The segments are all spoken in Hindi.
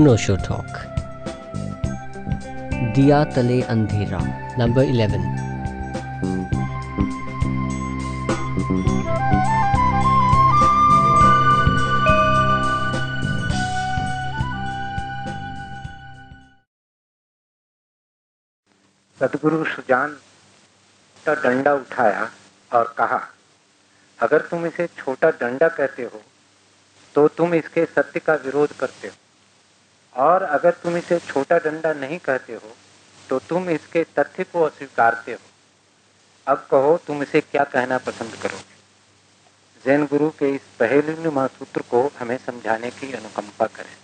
अनोशो टॉक दिया तले अंधेरा नंबर इलेवन सदगुरु सुजान का डंडा उठाया और कहा, अगर तुम इसे छोटा डंडा कहते हो तो तुम इसके सत्य का विरोध करते हो। और अगर तुम इसे छोटा डंडा नहीं कहते हो तो तुम इसके तथ्य को अस्वीकारते हो। अब कहो, तुम इसे क्या कहना पसंद करोगे? जैन गुरु के इस पहलुनुमा सूत्र को हमें समझाने की अनुकंपा करें।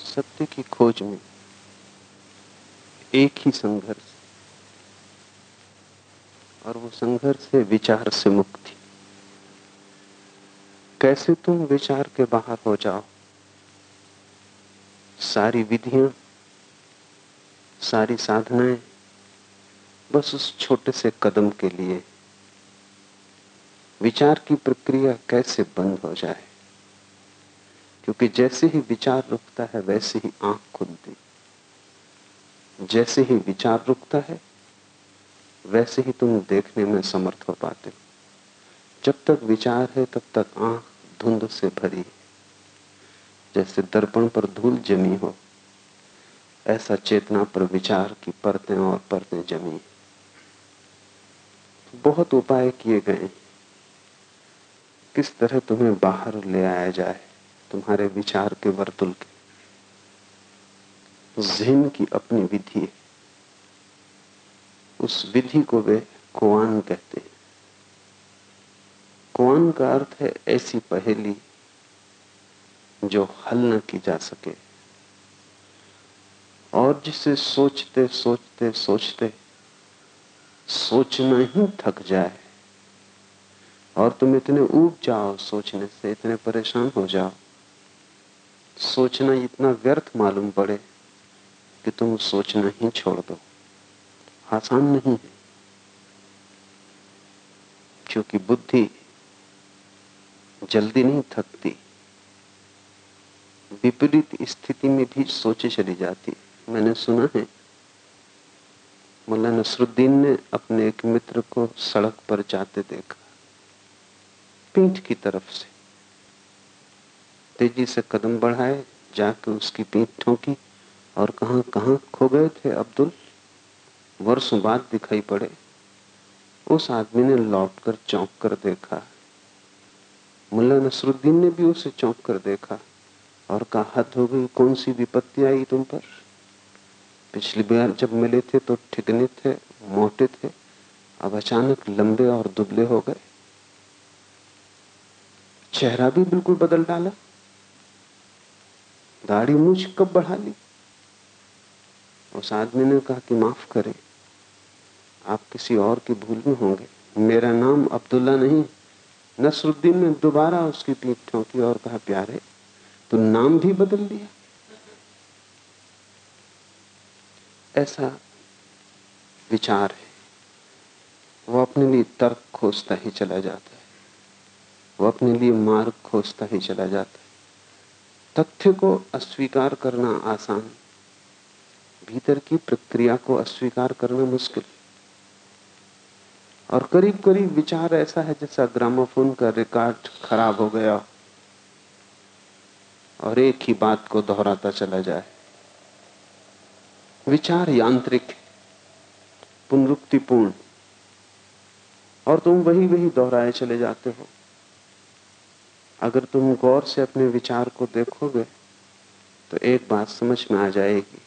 सत्य की खोज में एक ही संघर्ष। और वो संघर्ष है विचार से मुक्ति कैसे तुम विचार के बाहर हो जाओ? सारी विधियाँ, सारी साधनाएँ, बस उस छोटे से कदम के लिए। विचार की प्रक्रिया कैसे बंद हो जाए? क्योंकि जैसे ही विचार रुकता है, वैसे ही आँख खुलती। जैसे ही विचार रुकता है वैसे ही तुम देखने में समर्थ हो पाते हो। जब तक विचार है, तब तक आँख धुंध से भरी है। जैसे दर्पण पर धूल जमी हो, ऐसा चेतना पर विचार की परतें और परतें जमी बहुत उपाय किए गए किस तरह तुम्हें बाहर ले आया जाए, तुम्हारे विचार के वर्तुल के? जिन की अपनी विधि है। उस विधि को वे कुआन कहते हैं। कुआन का अर्थ है ऐसी पहेली जो हल न की जा सके। और जिसे सोचते सोचते सोचते सोचना ही थक जाए। और तुम इतने ऊब जाओ सोचने से, इतने परेशान हो जाओ। सोचना इतना व्यर्थ मालूम पड़े कि तुम सोचना ही छोड़ दो। आसान नहीं है। क्योंकि बुद्धि जल्दी नहीं थकती, विपरीत स्थिति में भी सोचे चली जाती मैंने सुना है मुला नसरुद्दीन ने अपने एक मित्र को सड़क पर जाते देखा, पीठ की तरफ़ से। तेज़ी से कदम बढ़ाए जाकर उसकी पीठ ठोंकी और कहा कहा खो गए थे अब्दुल। वर्षों बाद दिखाई पड़े। उस आदमी ने लौटकर चौंक कर देखा। मुल्ला नसरुद्दीन ने भी उसे चौंक कर देखा और कहा हद हो गई कौन सी विपत्ति आई तुम पर? पिछली बार जब मिले थे तो ठिकने थे, मोटे थे, अब अचानक लंबे और दुबले हो गए। चेहरा भी बिल्कुल बदल डाला। दाढ़ी मुझ कब बढ़ा ली? उस आदमी ने कहा कि माफ़ करें। आप किसी और की भूल में होंगे। मेरा नाम अब्दुल्ला नहीं। नसरुद्दीन ने दोबारा उसकी पीठ ठोंकी और कहा, प्यारे तो नाम भी बदल दिया। ऐसा विचार है। वो अपने लिए तर्क खोजता ही चला जाता है। वो अपने लिए मार्ग खोजता ही चला जाता है। तथ्य को अस्वीकार करना आसान, भीतर की प्रक्रिया को अस्वीकार करना मुश्किल। और करीब करीब विचार ऐसा है जैसा ग्रामोफोन का रिकॉर्ड खराब हो गया और एक ही बात को दोहराता चला जाए। विचार यांत्रिक, पुनरुक्तिपूर्ण, और तुम वही वही दोहराए चले जाते हो। अगर तुम गौर से अपने विचार को देखोगे तो एक बात समझ में आ जाएगी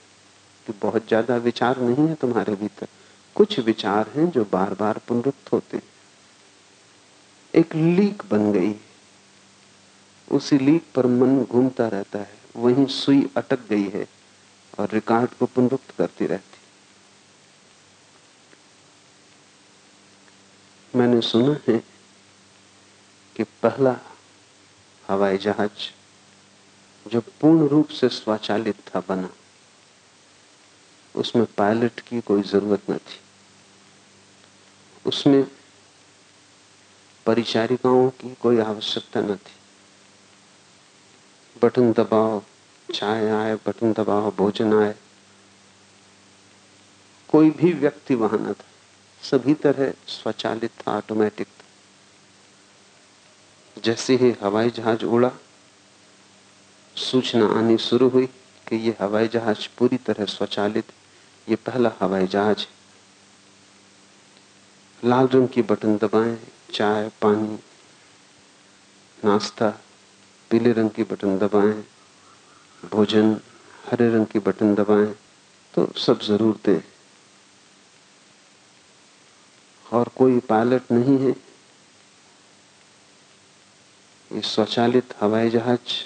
कि बहुत ज़्यादा विचार नहीं है तुम्हारे भीतर। कुछ विचार हैं जो बार बार पुनरुक्त होते हैं। एक लीक बन गई। उसी लीक पर मन घूमता रहता है। वहीं सुई अटक गई है और रिकॉर्ड को पुनरुक्त करती रहती। मैंने सुना है कि पहला हवाई जहाज़ जो पूर्ण रूप से स्वचालित था बना। उसमें पायलट की कोई ज़रूरत न थी। उसमें परिचारिकाओं की कोई आवश्यकता न थी। बटन दबाओ, चाय आए, बटन दबाओ, भोजन आए। कोई भी व्यक्ति वहाँ न था। सभी तरह स्वचालित था ऑटोमेटिक था। जैसे ही हवाई जहाज़ उड़ा, सूचना आनी शुरू हुई कि यह हवाई जहाज़ पूरी तरह स्वचालित ये पहला हवाई जहाज़ लाल रंग की बटन दबाएँ, चाय, पानी, नाश्ता, पीले रंग की बटन दबाएँ, भोजन, हरे रंग की बटन दबाएँ तो सब जरूरतें और कोई पायलट नहीं है। ये स्वचालित हवाई जहाज़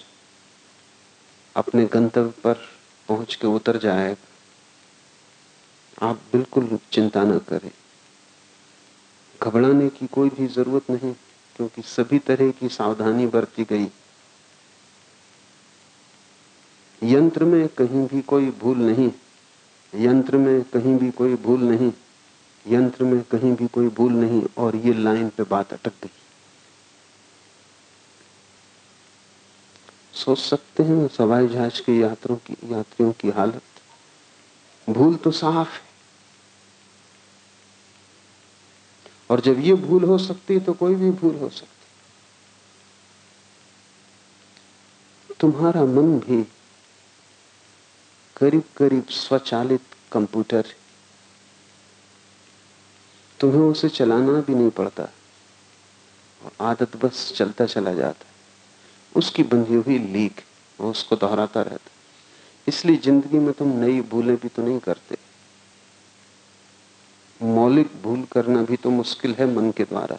अपने गंतव्य पर पहुँच के उतर जाएगा। आप बिल्कुल चिंता न करें। घबराने की कोई भी ज़रूरत नहीं, क्योंकि सभी तरह की सावधानी बरती गई। यंत्र में कहीं भी कोई भूल नहीं, यंत्र में कहीं भी कोई भूल नहीं, यंत्र में कहीं भी कोई भूल नहीं, और ये लाइन पे बात अटक गई। सोच सकते हैं सवाई जहाज़ के यात्रों की, यात्रियों की हालत। भूल तो साफ़ है। और जब ये भूल हो सकती है तो कोई भी भूल हो सकती तुम्हारा मन भी करीब करीब स्वचालित कंप्यूटर तुम्हें उसे चलाना भी नहीं पड़ता और आदत बस चलता चला जाता उसकी बंधी हुई लीक, वो उसको दोहराता रहता इसलिए ज़िंदगी में तुम नई भूलें भी तो नहीं करते। मौलिक भूल करना भी तो मुश्किल है मन के द्वारा।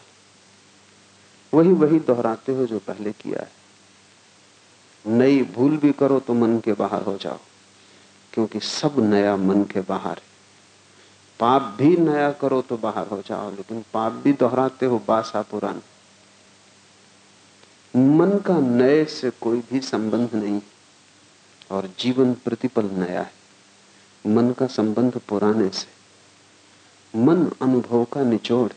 वही वही दोहराते हो जो पहले किया है। नई भूल भी करो तो मन के बाहर हो जाओ, क्योंकि सब नया मन के बाहर है। पाप भी नया करो तो बाहर हो जाओ, लेकिन पाप भी दोहराते हो बासा पुराना मन का नए से कोई भी संबंध नहीं, और जीवन प्रतिपल नया है। मन का संबंध पुराने से। मन अनुभव का निचोड़।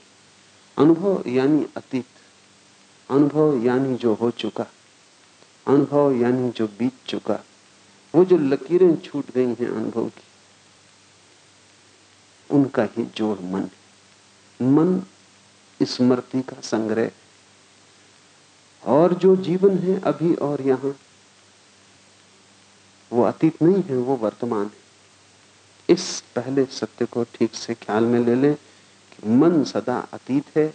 अनुभव यानी अतीत। अनुभव यानी जो हो चुका। अनुभव यानी जो बीत चुका। वो जो लकीरें छूट गई हैं अनुभव की। उनका ही जोड़ मन मन स्मृति का संग्रह। और जो जीवन है अभी और यहाँ, वो अतीत नहीं है, वो वर्तमान है। इस पहले सत्य को ठीक से ख्याल में ले लें कि मन सदा अतीत है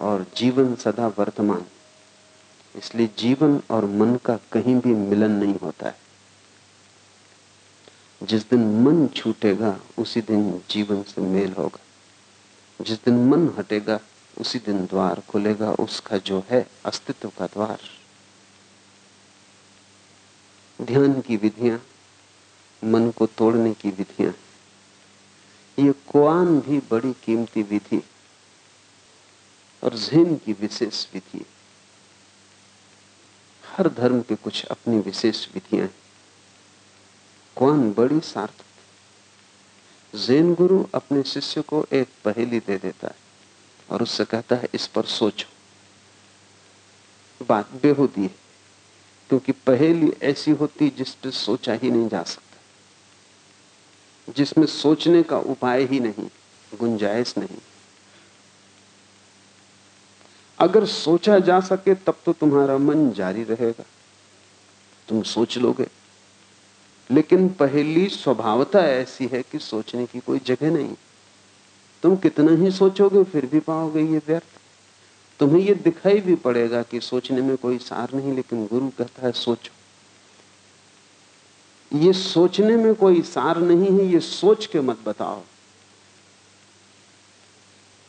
और जीवन सदा वर्तमान इसलिए जीवन और मन का कहीं भी मिलन नहीं होता है। जिस दिन मन छूटेगा, उसी दिन जीवन से मेल होगा। जिस दिन मन हटेगा, उसी दिन द्वार खुलेगा, उसका जो है अस्तित्व का द्वार। ध्यान की विधियाँ मन को तोड़ने की विधियाँ। ये कुआन भी बड़ी कीमती विधि और जहन की विशेष विधि। हर धर्म के कुछ अपनी विशेष विधियाँ हैं। कुआन बड़ी सार्थक जैन गुरु अपने शिष्य को एक पहेली दे देता है और उससे कहता है, इस पर सोचो। बात बेहूदी है, क्योंकि पहेली ऐसी होती जिस पर सोचा ही नहीं जा सकता। जिसमें सोचने का उपाय ही नहीं, गुंजाइश नहीं। अगर सोचा जा सके, तब तो तुम्हारा मन जारी रहेगा। तुम सोच लोगे। लेकिन पहली स्वभावता ऐसी है कि सोचने की कोई जगह नहीं। तुम कितना ही सोचोगे, फिर भी पाओगे ये व्यर्थ। तुम्हें ये दिखाई भी पड़ेगा कि सोचने में कोई सार नहीं, लेकिन गुरु कहता है, सोचो। ये सोचने में कोई सार नहीं है, ये सोच के मत बताओ।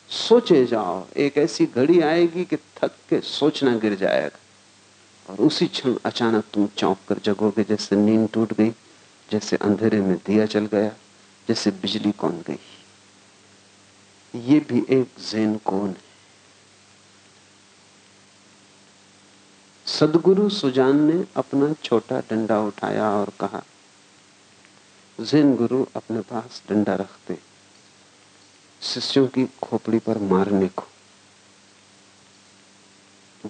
सोचे जाओ, एक ऐसी घड़ी आएगी कि थक के सोचना गिर जाएगा। और उसी क्षण अचानक तुम चौंक कर जगोगे, जैसे नींद टूट गई, जैसे अंधेरे में दिया चल गया, जैसे बिजली कौन गई। ये भी एक जैन कौन है। सदगुरु सुजान ने अपना छोटा डंडा उठाया और कहा, जैन गुरु अपने पास डंडा रखते शिष्यों की खोपड़ी पर मारने को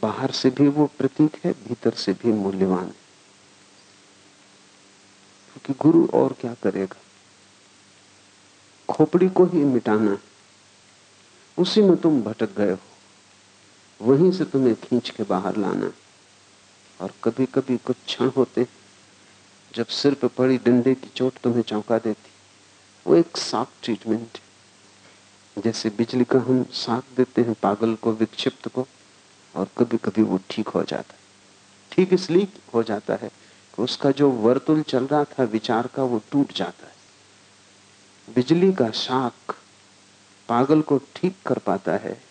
बाहर से भी वो प्रतीक है, भीतर से भी मूल्यवान है। क्योंकि गुरु और क्या करेगा? खोपड़ी को ही मिटाना है। उसी में तुम भटक गए हो। वहीं से तुम्हें खींच के बाहर लाना है। और कभी कभी कुछ क्षण होते जब सिर पे पड़ी डंडे की चोट तुम्हें चौंका देती। वो एक साफ़ ट्रीटमेंट है। जैसे बिजली का हम साथ देते हैं पागल को, विक्षिप्त को, और कभी कभी वो ठीक हो जाता है। ठीक इसलिए हो जाता है कि उसका जो वर्तुल चल रहा था, विचार का, वो टूट जाता है। बिजली का शाख पागल को ठीक कर पाता है।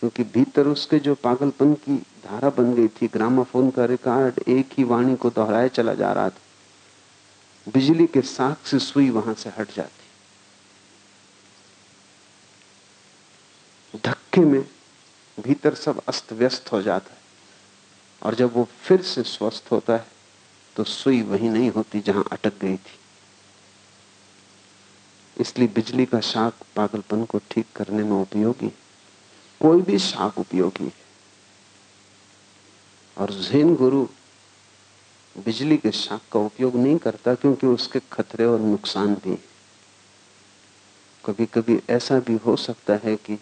क्योंकि भीतर उसके जो पागलपन की धारा बन गई थी, ग्रामाफोन का रिकॉर्ड एक ही वाणी को दोहराए चला जा रहा था। बिजली के साख से सुई वहाँ से हट जाती। धक्के में भीतर सब अस्त व्यस्त हो जाता है। और जब वो फिर से स्वस्थ होता है तो सुई वही नहीं होती जहाँ अटक गई थी। इसलिए बिजली का शाख पागलपन को ठीक करने में उपयोगी कोई भी शाख उपयोगी है। और जैन गुरु बिजली के शाख का उपयोग नहीं करता, क्योंकि उसके खतरे और नुकसान भी हैं। कभी कभी ऐसा भी हो सकता है कि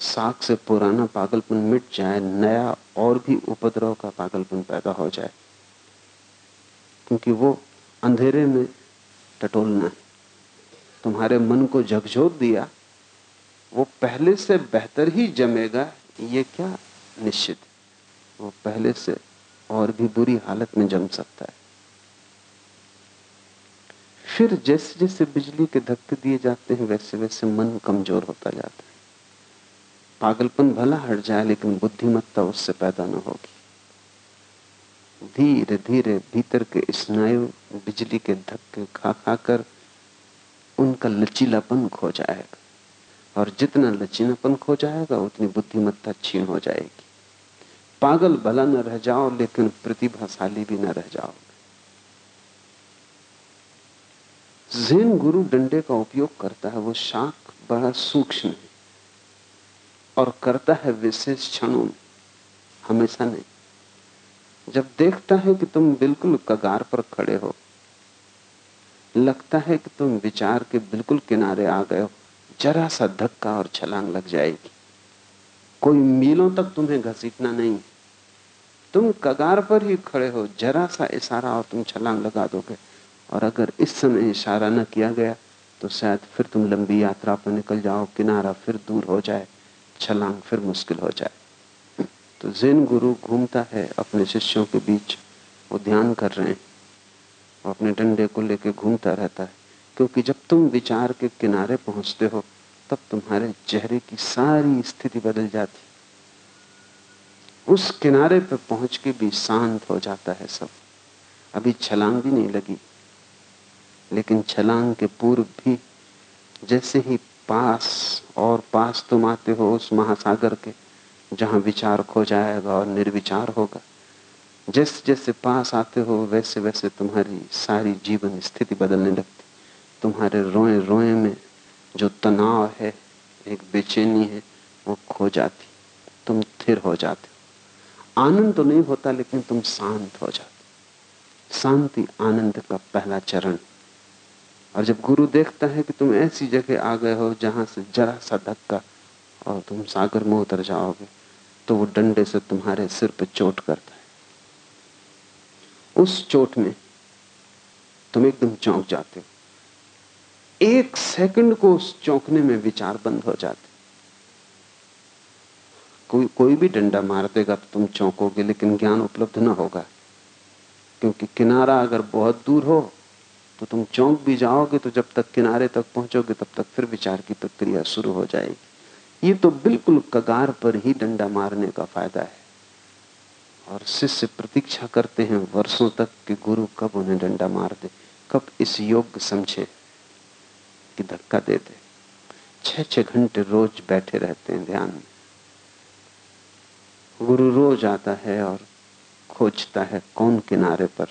साख से पुराना पागलपन मिट जाए, नया और भी उपद्रव का पागलपन पैदा हो जाए, क्योंकि वो अंधेरे में टटोलना है। तुम्हारे मन को झकझोर दिया वो पहले से बेहतर ही जमेगा, ये क्या निश्चित? वो पहले से और भी बुरी हालत में जम सकता है। फिर जैसे जैसे बिजली के धक्के दिए जाते हैं, वैसे वैसे मन कमज़ोर होता जाता है। पागलपन भला हट जाए, लेकिन बुद्धिमत्ता उससे पैदा न होगी। धीरे धीरे भीतर के स्नायु बिजली के धक्के खा खाकर उनका लचीलापन खो जाएगा। और जितना लचीलापन खो जाएगा, उतनी बुद्धिमत्ता छीन हो जाएगी। पागल भला न रह जाओ, लेकिन प्रतिभाशाली भी न रह जाओ। जैन गुरु डंडे का उपयोग करता है, वो शाख बड़ा सूक्ष्म है, और करता है विशेष क्षणों में, हमेशा नहीं। जब देखता है कि तुम बिल्कुल कगार पर खड़े हो, लगता है कि तुम विचार के बिल्कुल किनारे आ गए हो जरा सा धक्का और छलांग लग जाएगी। कोई मीलों तक तुम्हें घसीटना नहीं। तुम कगार पर ही खड़े हो जरा सा इशारा और तुम छलांग लगा दोगे। और अगर इस समय इशारा न किया गया तो शायद फिर तुम लंबी यात्रा पर निकल जाओ, किनारा फिर दूर हो जाए, छलांग फिर मुश्किल हो जाए। तो जैन गुरु घूमता है, अपने शिष्यों के बीच वो ध्यान कर रहे हैं, वो अपने डंडे को लेकर घूमता रहता है। क्योंकि जब तुम विचार के किनारे पहुँचते हो, तब तुम्हारे चेहरे की सारी स्थिति बदल जाती। उस किनारे पर पहुँच के भी शांत हो जाता है सब। अभी छलांग भी नहीं लगी। लेकिन छलांग के पूर्व भी जैसे ही पास और पास तुम आते हो उस महासागर के, जहाँ विचार खो जाएगा और निर्विचार होगा जैसे जैसे पास आते हो वैसे वैसे तुम्हारी सारी जीवन स्थिति बदलने लगती। तुम्हारे रोए रोए में जो तनाव है, एक बेचैनी है, वो खो जाती। तुम थिर हो जाते। हो आनंद तो नहीं होता, लेकिन तुम शांत हो जाते। शांति आनंद का पहला चरण। और जब गुरु देखता है कि तुम ऐसी जगह आ गए हो, जहाँ से जरा सा धक्का और तुम सागर में उतर जाओगे तो वो डंडे से तुम्हारे सिर पर चोट करता है। उस चोट में तुम एकदम चौंक जाते हो। एक सेकंड को उस चौंकने में विचार बंद हो जाते। कोई कोई भी डंडा मार देगा तो तुम चौंकोगे, लेकिन ज्ञान उपलब्ध ना होगा। क्योंकि किनारा अगर बहुत दूर हो तो तुम चौंक भी जाओगे तो जब तक किनारे तक पहुंचोगे, तब तक फिर विचार की प्रक्रिया शुरू हो जाएगी। ये तो बिल्कुल कगार पर ही डंडा मारने का फ़ायदा है। और शिष्य प्रतीक्षा करते हैं वर्षों तक कि गुरु कब उन्हें डंडा मार दे, कब इस योग्य समझे। कि धक्का दे दे। छह छह घंटे रोज बैठे रहते हैं ध्यान में। गुरु रोज आता है और खोजता है कौन किनारे पर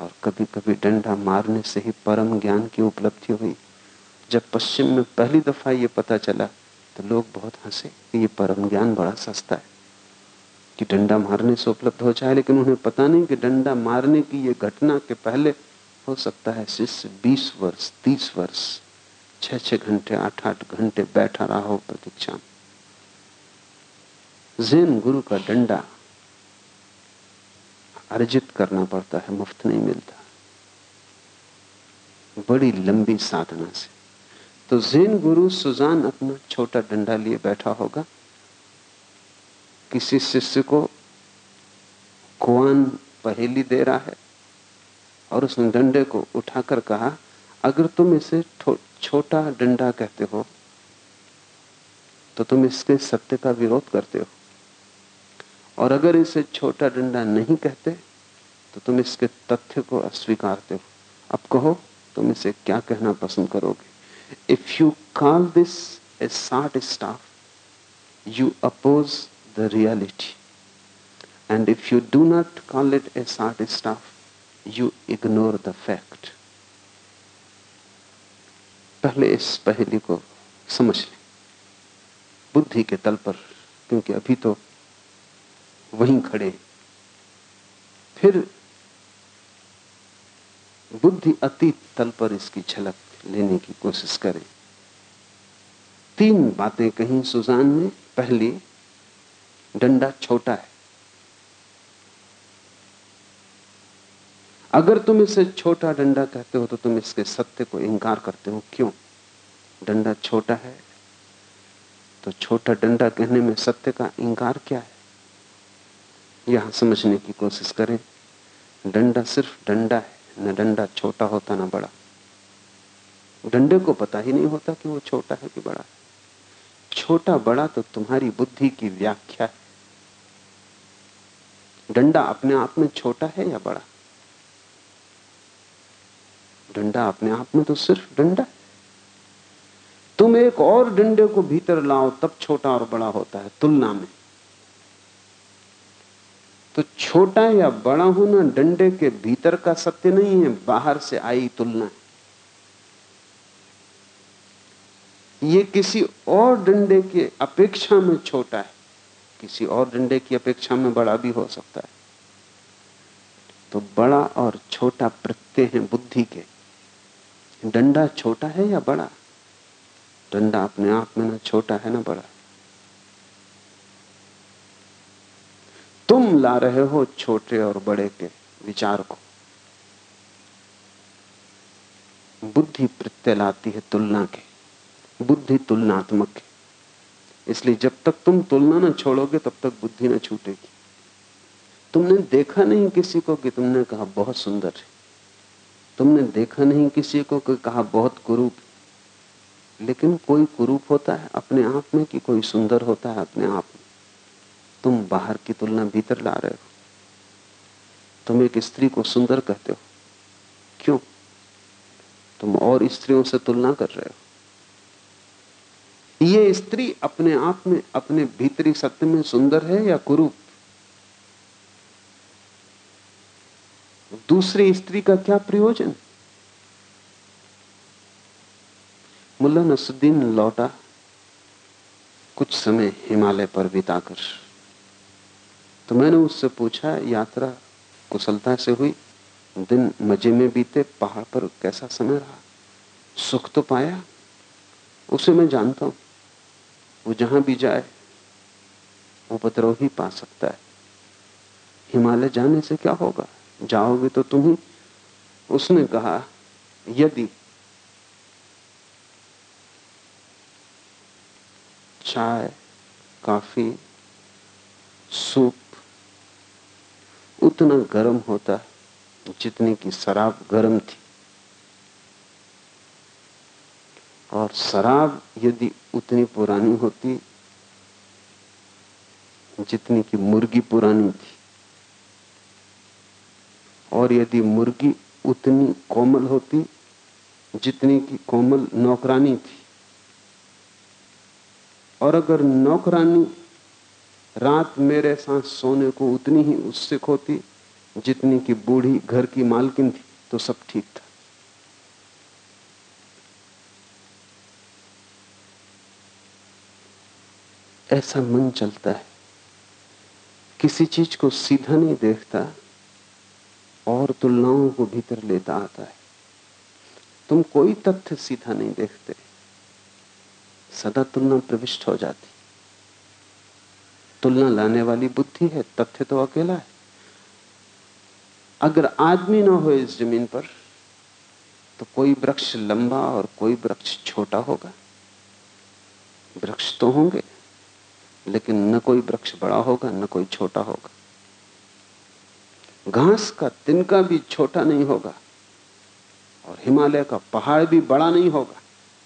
और कभी कभी डंडा मारने से ही परम ज्ञान की उपलब्धि हुई। जब पश्चिम में पहली दफ़ा ये पता चला तो लोग बहुत हंसे कि ये परम ज्ञान बड़ा सस्ता है। कि डंडा मारने से उपलब्ध हो जाए, लेकिन उन्हें पता नहीं कि डंडा मारने की ये घटना के पहले हो सकता है शिष्य बीस वर्ष, तीस वर्ष छह छह घंटे आठ आठ घंटे बैठा रहा हो प्रतीक्षा जैन गुरु का डंडा अर्जित करना पड़ता है, मुफ़्त नहीं मिलता। बड़ी लंबी साधना से। तो जैन गुरु सुजान अपना छोटा डंडा लिए बैठा होगा किसी शिष्य को कुआन पहेली दे रहा है। और उसने डंडे को उठाकर कहा, अगर तुम इसे छोटा डंडा कहते हो तो तुम इसके सत्य का विरोध करते हो। और अगर इसे छोटा डंडा नहीं कहते तो तुम इसके तथ्य को अस्वीकारते हो। अब कहो, तुम इसे क्या कहना पसंद करोगे? If you call this a short staff you oppose the reality and if you do not call it a short staff you ignore the fact पहले इस पहली को समझ लें। बुद्धि के तल पर, क्योंकि अभी तो वहीं खड़े फिर बुद्धि अतीत तल पर इसकी झलक लेने की कोशिश करें। तीन बातें कहीं सुजान ने पहली, डंडा छोटा है। अगर तुम इसे छोटा डंडा कहते हो तो तुम इसके सत्य को इंकार करते हो। क्यों? डंडा छोटा है। तो छोटा डंडा कहने में सत्य का इंकार क्या है? यहाँ समझने की कोशिश करें। डंडा सिर्फ़ डंडा है, न डंडा छोटा होता ना बड़ा। डंडे को पता ही नहीं होता कि वो छोटा है कि बड़ा है। छोटा बड़ा तो तुम्हारी बुद्धि की व्याख्या है। डंडा अपने आप में छोटा है या बड़ा? डंडा अपने आप में तो सिर्फ़ डंडा तुम एक और डंडे को भीतर लाओ, तब छोटा और बड़ा होता है, तुलना में। तो छोटा या बड़ा होना डंडे के भीतर का सत्य नहीं है, बाहर से आई तुलना ये किसी और डंडे की अपेक्षा में छोटा है, किसी और डंडे की अपेक्षा में बड़ा भी हो सकता है। तो बड़ा और छोटा प्रत्यय है बुद्धि के। डंडा छोटा है या बड़ा? डंडा अपने आप में ना छोटा है ना बड़ा। तुम ला रहे हो छोटे और बड़े के विचार को। बुद्धि प्रत्यय लाती है तुलना के। बुद्धि तुलनात्मक है। इसलिए जब तक तुम तुलना ना छोड़ोगे, तब तक बुद्धि न छूटेगी। तुमने देखा नहीं किसी को कि तुमने कहा, बहुत सुंदर है। तुमने देखा नहीं किसी को कि कहा बहुत कुरूप। लेकिन कोई कुरूप होता है अपने आप में कि कोई सुंदर होता है अपने आप में। तुम बाहर की तुलना भीतर ला रहे हो। तुम एक स्त्री को सुंदर कहते हो। क्यों? तुम और स्त्रियों से तुलना कर रहे हो। ये स्त्री अपने आप में अपने भीतरी सत्य में सुंदर है या कुरूप? दूसरी स्त्री का क्या प्रयोजन? मुल्ला नसुद्दीन लौटा। कुछ समय हिमालय पर बिताकर। तो मैंने उससे पूछा, यात्रा कुशलता से हुई? दिन मज़े में बीते, पहाड़ पर कैसा समय रहा? सुख तो पाया? उसे मैं जानता हूँ। वो जहाँ भी जाए, वो उपद्रव ही पा सकता है। हिमालय जाने से क्या होगा? जाओगे तो तुम? उसने कहा, यदि। चाय, काफ़ी, सूप, उतना गर्म होता जितनी की शराब गर्म थी। और शराब यदि उतनी पुरानी होती, जितनी की मुर्गी पुरानी थी। और यदि मुर्गी उतनी कोमल होती, जितनी की कोमल नौकरानी थी। और अगर नौकरानी रात मेरे साथ सोने को उतनी ही उत्सुक होती, जितनी की बूढ़ी घर की मालकिन थी तो सब ठीक था। ऐसा मन चलता है। किसी चीज़ को सीधा नहीं देखता और तुलनाओं को भीतर लेता आता है। तुम कोई तथ्य सीधा नहीं देखते। सदा तुलना प्रविष्ट हो जाती। तुलना लाने वाली बुद्धि है, तथ्य तो अकेला है। अगर आदमी ना हो इस ज़मीन पर तो कोई वृक्ष लंबा और कोई वृक्ष छोटा होगा। वृक्ष तो होंगे, लेकिन न कोई वृक्ष बड़ा होगा, न कोई छोटा होगा। घास का तिनका भी छोटा नहीं होगा और हिमालय का पहाड़ भी बड़ा नहीं होगा,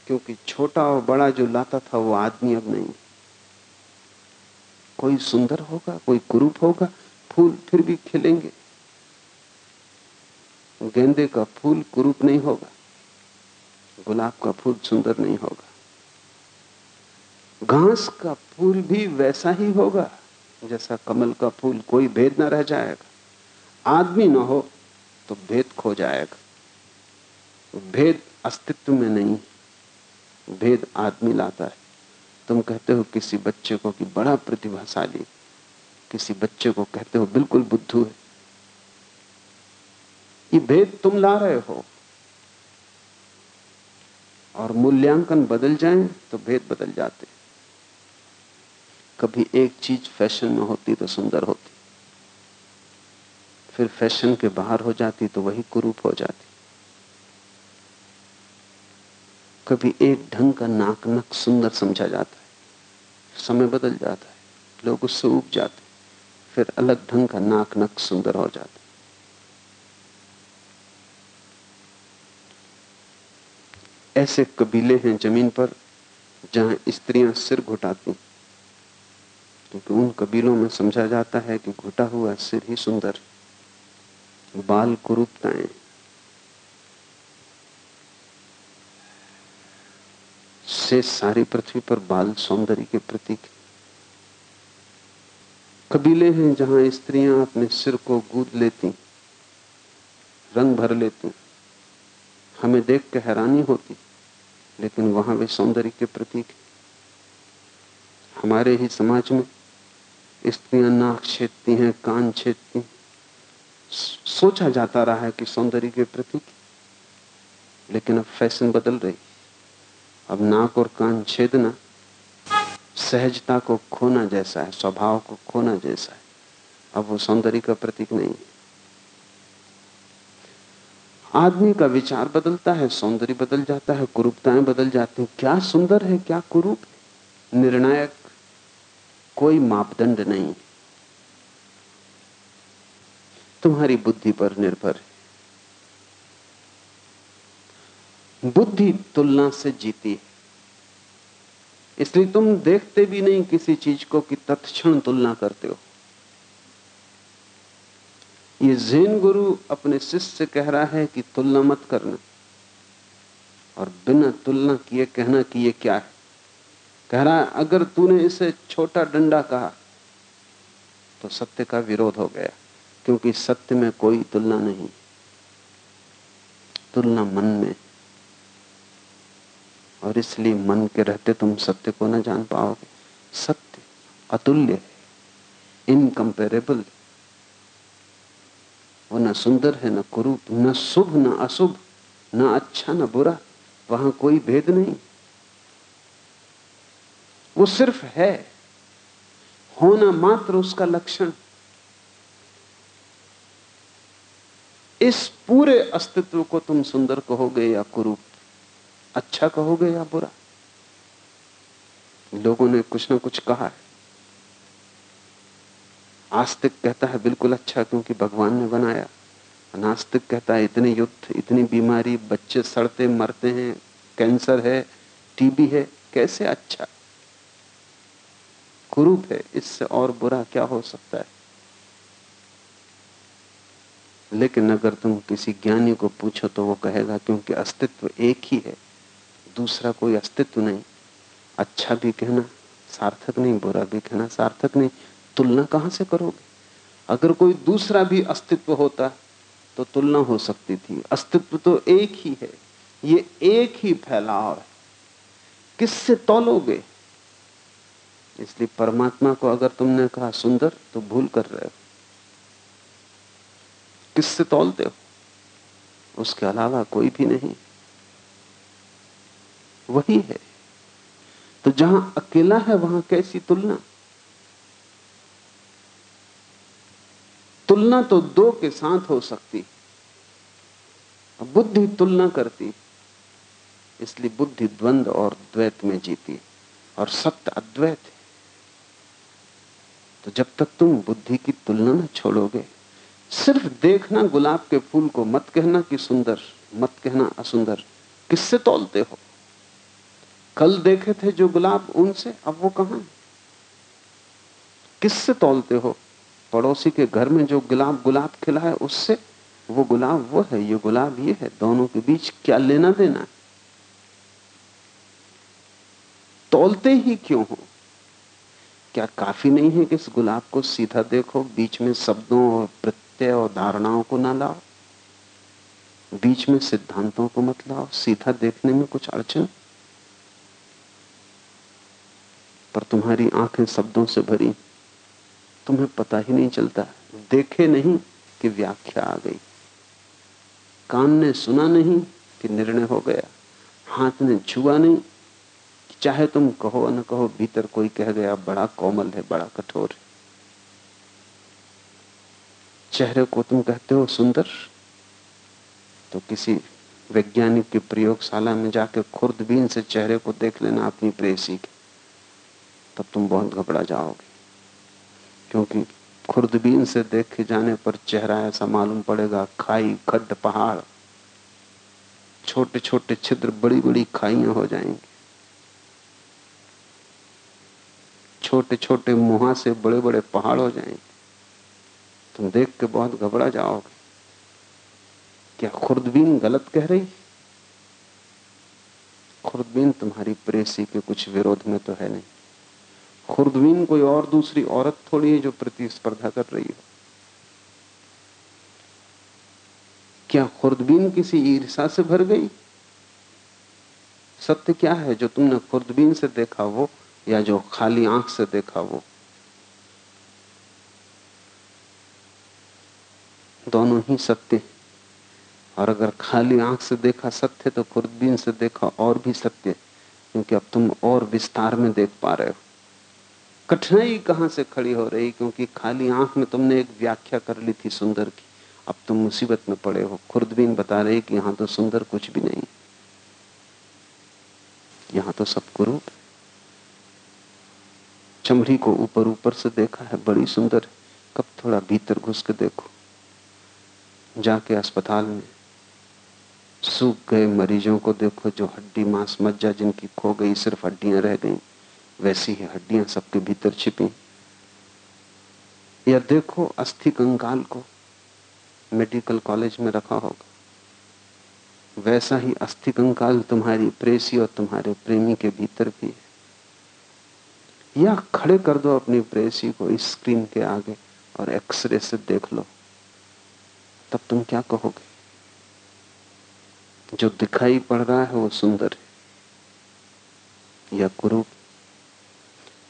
क्योंकि छोटा और बड़ा जो लाता था वो आदमी अब नहीं कोई सुंदर होगा, कोई कुरूप होगा, फूल फिर भी खिलेंगे। गेंदे का फूल कुरूप नहीं होगा, गुलाब का फूल सुंदर नहीं होगा। घास का फूल भी वैसा ही होगा जैसा कमल का फूल कोई भेद ना रह जाएगा। आदमी ना हो तो भेद खो जाएगा। भेद अस्तित्व में नहीं, भेद आदमी लाता है। तुम कहते हो किसी बच्चे को कि बड़ा प्रतिभाशाली, किसी बच्चे को कहते हो बिल्कुल बुद्धू है। ये भेद तुम ला रहे हो और मूल्यांकन बदल जाए तो भेद बदल जाते। कभी एक चीज़ फ़ैशन में होती तो सुंदर होती। फिर फ़ैशन के बाहर हो जाती तो वही कुरूप हो जाती। कभी एक ढंग का नाक नक सुंदर समझा जाता है, समय बदल जाता है, लोग उससे उब जाते, फिर अलग ढंग का नाक नक सुंदर हो जाता। ऐसे कबीले हैं ज़मीन पर, जहाँ स्त्रियाँ सिर घुटाती, क्योंकि उन कबीलों में समझा जाता है कि घुटा हुआ सिर ही सुंदर बाल कुरूपताएँ। से सारी पृथ्वी पर बाल सौंदर्य के प्रतीक। कबीले हैं जहाँ स्त्रियाँ अपने सिर को गूद लेती, रंग भर लेती। हमें देख के हैरानी होती, लेकिन वहाँ वे सौंदर्य के प्रतीक। हमारे ही समाज में स्त्रियाँ नाक छेदती हैं, कान छेदती सोचा जाता रहा है कि सौंदर्य के प्रतीक। लेकिन अब फ़ैशन बदल रही। अब नाक और कान छेदना, सहजता को खोना जैसा है, स्वभाव को खोना जैसा है। अब वो सौंदर्य का प्रतीक नहीं है। आदमी का विचार बदलता है, सौंदर्य बदल जाता है, कुरूपताएँ बदल जाती हैं। क्या सुंदर है, क्या कुरूप निर्णायक कोई मापदंड नहीं तुम्हारी बुद्धि पर निर्भर है। बुद्धि तुलना से जीती है। इसलिए तुम देखते भी नहीं किसी चीज़ को कि तत्क्षण तुलना करते हो। ये जैन गुरु अपने शिष्य से कह रहा है कि तुलना मत करना। और बिना तुलना किए कहना कि ये क्या है? कह रहा है अगर तूने इसे छोटा डंडा कहा तो सत्य का विरोध हो गया। क्योंकि सत्य में कोई तुलना नहीं। तुलना मन में। और इसलिए मन के रहते तुम सत्य को न जान पाओगे। सत्य अतुल्य है इनकंपेरेबल है। वो न सुंदर है, न कुरूप, न शुभ, न अशुभ, न अच्छा न बुरा, वहाँ कोई भेद नहीं। वो सिर्फ़ है। होना मात्र उसका लक्षण। इस पूरे अस्तित्व को तुम सुंदर कहोगे या कुरूप? अच्छा कहोगे या बुरा? लोगों ने कुछ ना कुछ कहा है। आस्तिक कहता है, बिल्कुल अच्छा क्योंकि भगवान ने बनाया। नास्तिक कहता है, इतने युद्ध, इतनी बीमारी, बच्चे सड़ते मरते हैं, कैंसर है, टीबी है, कैसे अच्छा? कुरूप है, इससे और बुरा क्या हो सकता है? लेकिन अगर तुम किसी ज्ञानी को पूछो तो वो कहेगा, क्योंकि अस्तित्व एक ही है, दूसरा कोई अस्तित्व नहीं। अच्छा भी कहना, सार्थक नहीं, बुरा भी कहना, सार्थक नहीं। तुलना कहाँ से करोगे? अगर कोई दूसरा भी अस्तित्व होता तो तुलना हो सकती थी। अस्तित्व तो एक ही है, ये एक ही फैलाव है। किससे तोलोगे? इसलिए परमात्मा को अगर तुमने कहा, सुंदर तो भूल कर रहे हो। किससे तोलते हो? उसके अलावा कोई भी नहीं। वही है। तो जहाँ अकेला है, वहाँ कैसी तुलना? तुलना तो दो के साथ हो सकती। बुद्धि तुलना करती इसलिए बुद्धि द्वंद और द्वैत में जीती और सत्य अद्वैत है। तो जब तक तुम बुद्धि की तुलना न छोड़ोगे सिर्फ़ देखना गुलाब के फूल को मत कहना कि सुंदर, मत कहना असुंदर। किससे तोलते हो? कल देखे थे जो गुलाब उनसे, अब वो कहाँ? किससे तोलते हो? पड़ोसी के घर में जो गुलाब गुलाब खिला है उससे? वो गुलाब वो है, ये गुलाब ये है, दोनों के बीच क्या लेना देना है? तोलते ही क्यों हो? क्या काफ़ी नहीं है कि इस गुलाब को सीधा देखो, बीच में शब्दों और प्रत्यय और धारणाओं को ना लाओ। बीच में सिद्धांतों को मत लाओ। सीधा देखने में कुछ अड़चन। पर तुम्हारी आँखें शब्दों से भरी। तुम्हें पता ही नहीं चलता। देखे नहीं कि व्याख्या आ गई। कान ने सुना नहीं कि निर्णय हो गया। हाथ ने छुआ नहीं चाहे तुम कहो न कहो भीतर कोई कह गया, बड़ा कोमल है, बड़ा कठोर है। चेहरे को तुम कहते हो सुंदर? तो किसी वैज्ञानिक की प्रयोगशाला में जाकर खुर्दबीन से चेहरे को देख लेना अपनी प्रेसी के। तब तुम बहुत घबरा जाओगे। क्योंकि खुर्दबीन से देखे जाने पर चेहरा ऐसा मालूम पड़ेगा, खाई, खड्ड, पहाड़। छोटे छोटे छिद्र बड़ी बड़ी खाइयाँ हो जाएँगी। छोटे छोटे मुहा से बड़े बड़े पहाड़ हो जाएँगे। तुम देख के बहुत घबरा जाओगे। क्या खुर्दबीन गलत कह रही? खुर्दबीन तुम्हारी प्रेसी के कुछ विरोध में तो है नहीं। खुर्दबीन कोई और दूसरी औरत थोड़ी है जो प्रतिस्पर्धा कर रही हो। क्या खुर्दबीन किसी ईर्षा से भर गई? सत्य क्या है जो तुमने खुर्दबीन से देखा वो, या जो खाली आँख से देखा वो? दोनों ही सत्य और अगर खाली आँख से देखा सत्य तो खुर्दबीन से देखा और भी सत्य क्योंकि अब तुम और विस्तार में देख पा रहे हो। कठिनाई कहाँ से खड़ी हो रही? क्योंकि खाली आँख में तुमने एक व्याख्या कर ली थी सुंदर की। अब तुम मुसीबत में पड़े हो। खुर्दबीन बता रही कि यहाँ तो सुंदर कुछ भी नहीं यहाँ तो सब कुरूप चमड़ी को ऊपर ऊपर से देखा है, बड़ी सुंदर कब थोड़ा भीतर घुस के देखो। जाके अस्पताल में। सूख गए मरीजों को देखो, जो हड्डी मांस मज्जा जिनकी खो गई सिर्फ़ हड्डियाँ रह गई, वैसी ही हड्डियाँ सबके भीतर छिपी। या देखो, अस्थि कंकाल को मेडिकल कॉलेज में रखा होगा। वैसा ही अस्थि कंकाल तुम्हारी प्रेसी और तुम्हारे प्रेमी के भीतर भी है। या खड़े कर दो अपनी प्रेसी को स्क्रीन के आगे और एक्सरे से देख लो। तब तुम क्या कहोगे? जो दिखाई पड़ रहा है वो सुंदर है। या कुरूप?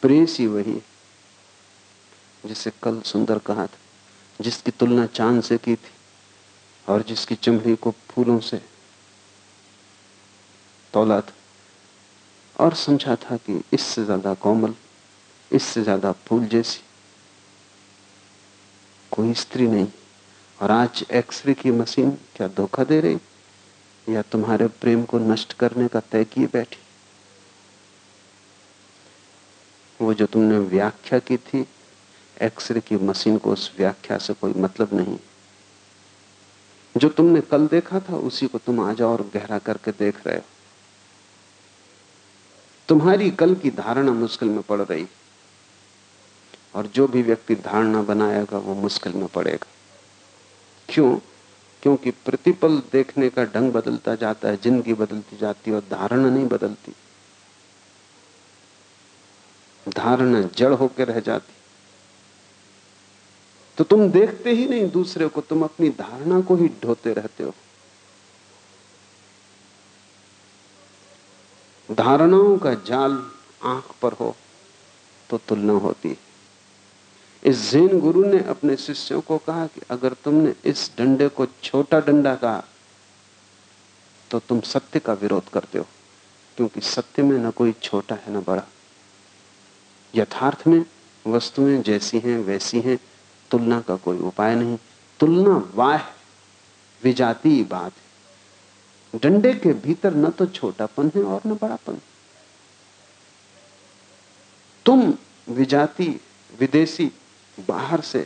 प्रेसी वही है, जिसे कल सुंदर कहा था, जिसकी तुलना चाँद से की थी, और जिसकी चमड़ी को फूलों से तोला था, और समझा था कि इससे ज़्यादा कोमल, इससे ज़्यादा फूल जैसी कोई स्त्री नहीं। और आज एक्सरे की मशीन क्या धोखा दे रही? या तुम्हारे प्रेम को नष्ट करने का तय किए बैठी? वो जो तुमने व्याख्या की थी एक्सरे की मशीन को उस व्याख्या से कोई मतलब नहीं। जो तुमने कल देखा था, उसी को तुम आज और गहरा करके देख रहे हो। तुम्हारी कल की धारणा मुश्किल में पड़ रही। और जो भी व्यक्ति धारणा बनाएगा, वो मुश्किल में पड़ेगा। क्यों? क्योंकि प्रतिपल देखने का ढंग बदलता जाता है, ज़िंदगी बदलती जाती है और धारणा नहीं बदलती। धारणा जड़ होकर रह जाती। तो तुम देखते ही नहीं दूसरे को, तुम अपनी धारणा को ही ढोते रहते हो। धारणाओं का जाल आँख पर हो तो तुलना होती है। इस जैन गुरु ने अपने शिष्यों को कहा कि अगर तुमने इस डंडे को छोटा डंडा कहा तो तुम सत्य का विरोध करते हो, क्योंकि सत्य में न कोई छोटा है, न बड़ा। यथार्थ में वस्तुएँ जैसी हैं, वैसी हैं, तुलना का कोई उपाय नहीं। तुलना वाह, विजाती बात है। डंडे के भीतर न तो छोटापन है और न बड़ापन। तुम विजाती, विदेशी बाहर से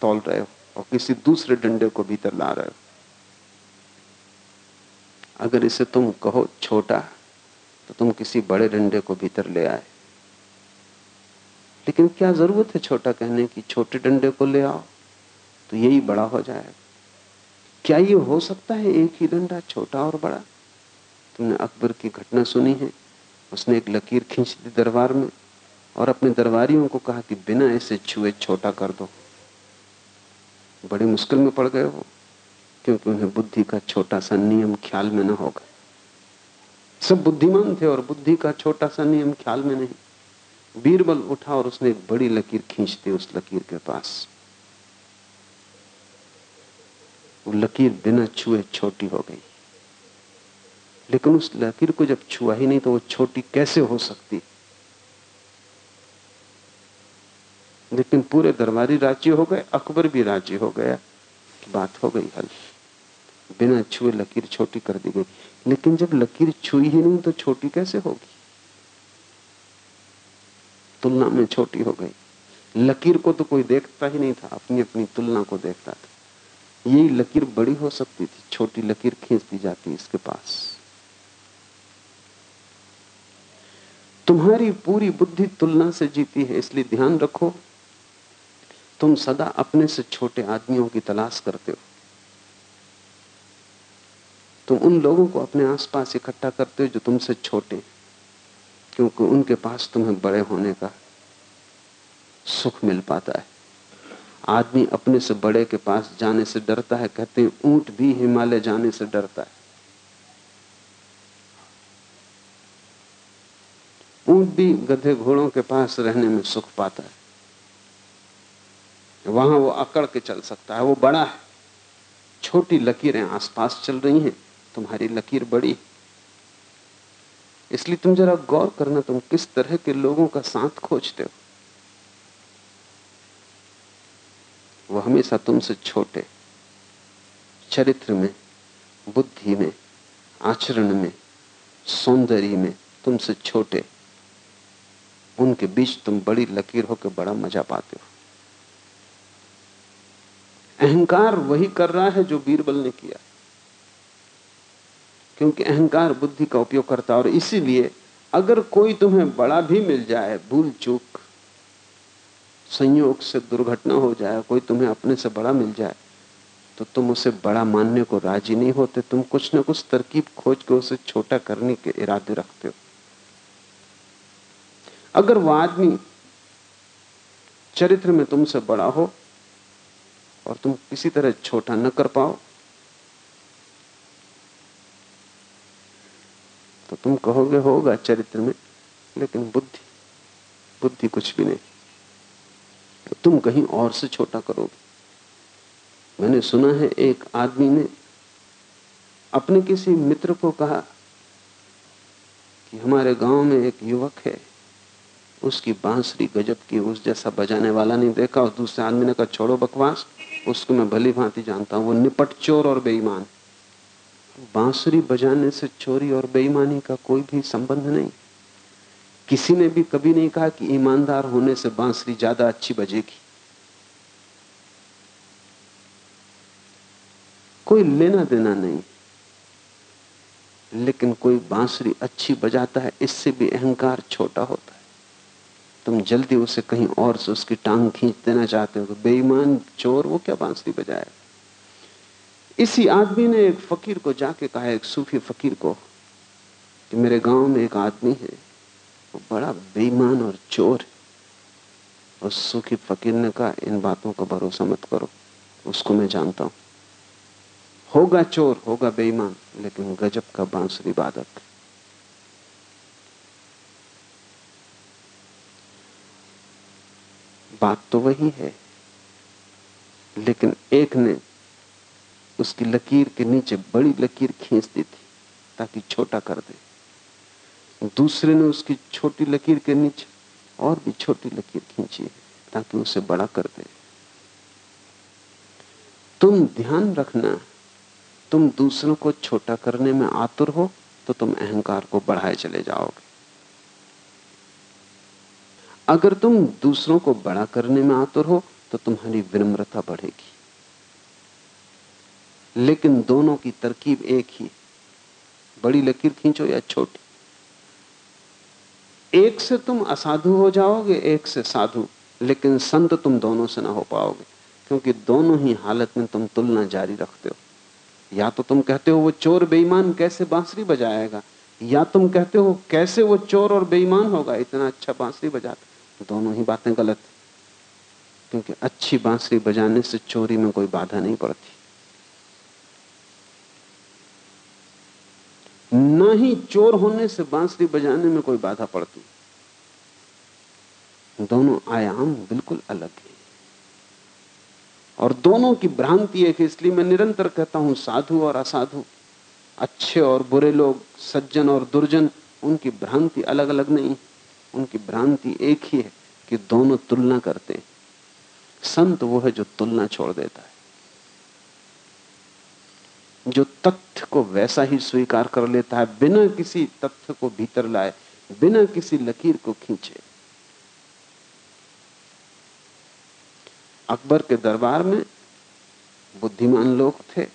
तोल रहे हो और किसी दूसरे डंडे को भीतर ला रहे हो। अगर इसे तुम कहो छोटा तो तुम किसी बड़े डंडे को भीतर ले आए। लेकिन क्या ज़रूरत है छोटा कहने की? छोटे डंडे को ले आओ तो यही बड़ा हो जाएगा। क्या ये हो सकता है एक ही डंडा, छोटा और बड़ा? तुमने अकबर की घटना सुनी है? उसने एक लकीर खींच दी दरबार में। और अपने दरबारियों को कहा कि बिना ऐसे छुए छोटा कर दो। बड़ी मुश्किल में पड़ गए वो, क्योंकि उन्हें बुद्धि का छोटा सा नियम ख्याल में ना होगा। सब बुद्धिमान थे और बुद्धि का छोटा सा नियम ख्याल में नहीं। बीरबल उठा और उसने एक बड़ी लकीर खींच दी उस लकीर के पास। वो लकीर बिना छुए छोटी हो गई। लेकिन उस लकीर को जब छुआ ही नहीं तो वो छोटी कैसे हो सकती? लेकिन पूरे दरबारी राज़ी हो गए, अकबर भी राज़ी हो गया बात हो गई हल। बिना छुए लकीर छोटी कर दी गई। लेकिन जब लकीर छुई ही नहीं तो छोटी कैसे होगी? तुलना में छोटी हो गई। लकीर को तो कोई देखता ही नहीं था अपनी अपनी तुलना को देखता था। यही लकीर बड़ी हो सकती थी, छोटी लकीर खींच दी जाती इसके पास। तुम्हारी पूरी बुद्धि तुलना से जीती है, इसलिए ध्यान रखो। तुम सदा अपने से छोटे आदमियों की तलाश करते हो। तुम उन लोगों को अपने आसपास इकट्ठा करते हो जो तुमसे छोटे क्योंकि उनके पास तुम्हें बड़े होने का सुख मिल पाता है। आदमी अपने से बड़े के पास जाने से डरता है, कहते हैं, ऊँट भी हिमालय जाने से डरता है। ऊँट भी गधे घोड़ों के पास रहने में सुख पाता है। वहाँ वो अकड़ के चल सकता है, वो बड़ा है। छोटी लकीरें आसपास चल रही हैं, तुम्हारी लकीर बड़ी इसलिए तुम जरा गौर करना, तुम किस तरह के लोगों का साथ खोजते हो? वो हमेशा तुमसे छोटे, चरित्र में, बुद्धि में, आचरण में, सौंदर्य में तुमसे छोटे। उनके बीच तुम बड़ी लकीर होकर बड़ा मज़ा पाते हो। अहंकार वही कर रहा है जो बीरबल ने किया। क्योंकि अहंकार बुद्धि का उपयोग करता है और इसीलिए अगर कोई तुम्हें बड़ा भी मिल जाए, भूल चूक, संयोग से दुर्घटना हो जाए, कोई तुम्हें अपने से बड़ा मिल जाए तो तुम उसे बड़ा मानने को राज़ी नहीं होते। तुम कुछ ना कुछ तरकीब खोज के उसे छोटा करने के इरादे रखते हो। अगर वह आदमी चरित्र में तुमसे बड़ा हो और तुम किसी तरह छोटा न कर पाओ। तो तुम कहोगे, होगा चरित्र में, लेकिन बुद्धि बुद्धि कुछ भी नहीं। तो तुम कहीं और से छोटा करोगे। मैंने सुना है, एक आदमी ने अपने किसी मित्र को कहा कि हमारे गाँव में एक युवक है। उसकी बांसुरी गजब की, उस जैसा बजाने वाला नहीं देखा। और दूसरे आदमी ने कहा, छोड़ो बकवास। उसको मैं भली भांति जानता हूँ, वो निपट चोर और बेईमान। बांसुरी बजाने से चोरी और बेईमानी का कोई भी संबंध नहीं। किसी ने भी कभी नहीं कहा कि ईमानदार होने से बांसुरी ज़्यादा अच्छी बजेगी। कोई लेना देना नहीं, लेकिन कोई बांसुरी अच्छी बजाता है, इससे भी अहंकार छोटा होता है। तुम जल्दी उसे कहीं और से उसकी टांग खींच देना चाहते हो। बेईमान चोर, वो क्या बांसुरी बजाए? इसी आदमी ने एक फकीर को जाके कहा, एक सूफी फकीर को, कि मेरे गाँव में एक आदमी है, वो बड़ा बेईमान और चोर है। उस सूफी फकीर ने कहा, इन बातों का भरोसा मत करो, उसको मैं जानता हूँ। होगा चोर, होगा बेईमान, लेकिन गजब का बांसुरी बाधक बात तो वही है। लेकिन एक ने उसकी लकीर के नीचे बड़ी लकीर खींच दी थी, ताकि छोटा कर दे। दूसरे ने उसकी छोटी लकीर के नीचे और भी छोटी लकीर खींची ताकि उसे बड़ा कर दे। तुम ध्यान रखना, तुम दूसरों को छोटा करने में आतुर हो तो तुम अहंकार को बढ़ाए चले जाओगे। अगर तुम दूसरों को बड़ा करने में आतुर हो तो तुम्हारी विनम्रता बढ़ेगी। लेकिन दोनों की तरकीब एक ही, बड़ी लकीर खींचो या छोटी। एक से तुम असाधु हो जाओगे, एक से साधु, लेकिन संत तुम दोनों से ना हो पाओगे, क्योंकि दोनों ही हालत में तुम तुलना जारी रखते हो। या तो तुम कहते हो वो चोर बेईमान कैसे बांसुरी बजाएगा, या तुम कहते हो कैसे वो चोर और बेईमान होगा, इतना अच्छा बांसुरी बजाता दोनों ही बातें गलत क्योंकि अच्छी बांसुरी बजाने से चोरी में कोई बाधा नहीं पड़ती। न ही चोर होने से बांसुरी बजाने में कोई बाधा पड़ती। दोनों आयाम बिल्कुल अलग है। और दोनों की भ्रांति है, इसलिए मैं निरंतर कहता हूँ, साधु और असाधु, अच्छे और बुरे लोग, सज्जन और दुर्जन, उनकी भ्रांति अलग अलग नहीं उनकी भ्रांति एक ही है कि दोनों तुलना करते हैं। संत वो है जो तुलना छोड़ देता है। जो तथ्य को वैसा ही स्वीकार कर लेता है, बिना किसी तथ्य को भीतर लाए, बिना किसी लकीर को खींचे। अकबर के दरबार में बुद्धिमान लोग थे।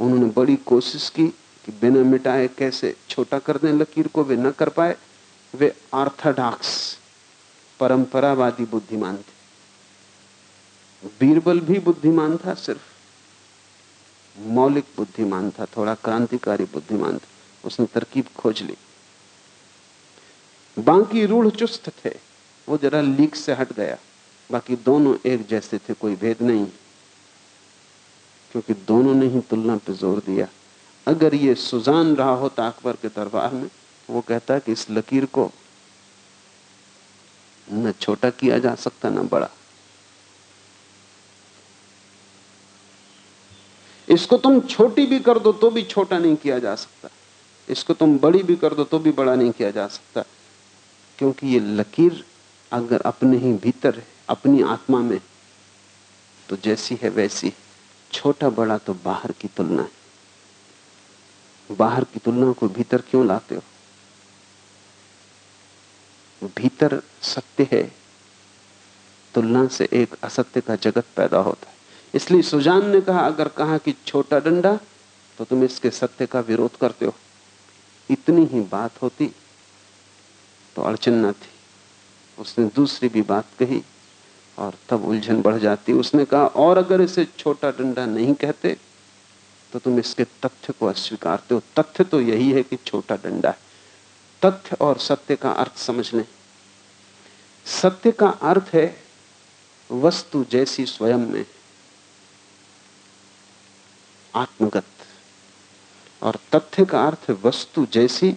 उन्होंने बड़ी कोशिश की कि बिना मिटाए कैसे छोटा कर दें, लकीर को वे न कर पाए। वे ऑर्थोडॉक्स, परंपरावादी बुद्धिमान थे। बीरबल भी बुद्धिमान था सिर्फ़। मौलिक बुद्धिमान था, थोड़ा क्रांतिकारी बुद्धिमान था। उसने तरकीब खोज ली। बाकी रूढ़ चुस्त थे। वो जरा लीक से हट गया। बाकी दोनों एक जैसे थे, कोई भेद नहीं। क्योंकि दोनों ने ही तुलना पे ज़ोर दिया। अगर ये सुजान रहा होता अकबर के दरबार में वो कहता है कि इस लकीर को न छोटा किया जा सकता, न बड़ा। इसको तुम छोटी भी कर दो तो भी छोटा नहीं किया जा सकता। इसको तुम बड़ी भी कर दो तो भी बड़ा नहीं किया जा सकता। क्योंकि ये लकीर अगर अपने ही भीतर है, अपनी आत्मा में तो जैसी है वैसी छोटा बड़ा तो बाहर की तुलना है। बाहर की तुलना को भीतर क्यों लाते हो? भीतर सत्य है, तुलना से एक असत्य का जगत पैदा होता है। इसलिए सुजान ने कहा, अगर कहा कि छोटा डंडा तो तुम इसके सत्य का विरोध करते हो। इतनी ही बात होती तो अड़चन न थी। उसने दूसरी भी बात कही, और तब उलझन बढ़ जाती। उसने कहा, और अगर इसे छोटा डंडा नहीं कहते तो तुम इसके तथ्य को अस्वीकारते हो। तथ्य तो यही है कि छोटा डंडा है। तथ्य और सत्य का अर्थ समझ लें। सत्य का अर्थ है वस्तु जैसी स्वयं में आत्मगत। और तथ्य का अर्थ है वस्तु जैसी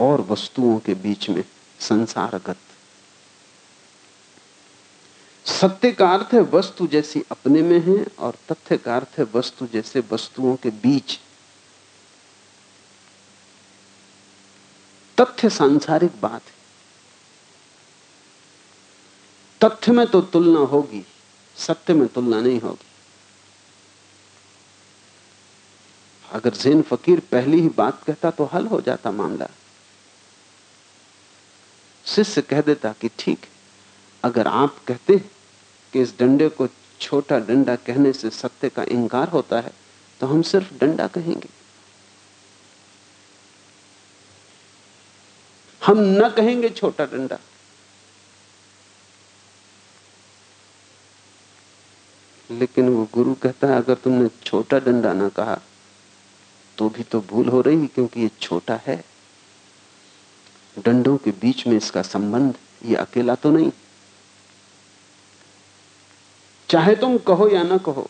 और वस्तुओं के बीच में संसारगत। सत्य का अर्थ है वस्तु जैसी अपने में है और तथ्य का अर्थ है वस्तु जैसे वस्तुओं के बीच। तथ्य सांसारिक बात है। तथ्य में तो तुलना होगी, सत्य में तुलना नहीं होगी। अगर जैन फकीर पहली ही बात कहता तो हल हो जाता मामला। शिष्य कह देता कि ठीक, अगर आप कहते कि इस डंडे को छोटा डंडा कहने से सत्य का इंकार होता है तो हम सिर्फ़ डंडा कहेंगे। हम न कहेंगे छोटा डंडा। लेकिन वो गुरु कहता है, अगर तुमने छोटा डंडा ना कहा तो भी तो भूल हो रही क्योंकि ये छोटा है। डंडों के बीच में इसका संबंध, ये अकेला तो नहीं। चाहे तुम कहो या ना कहो,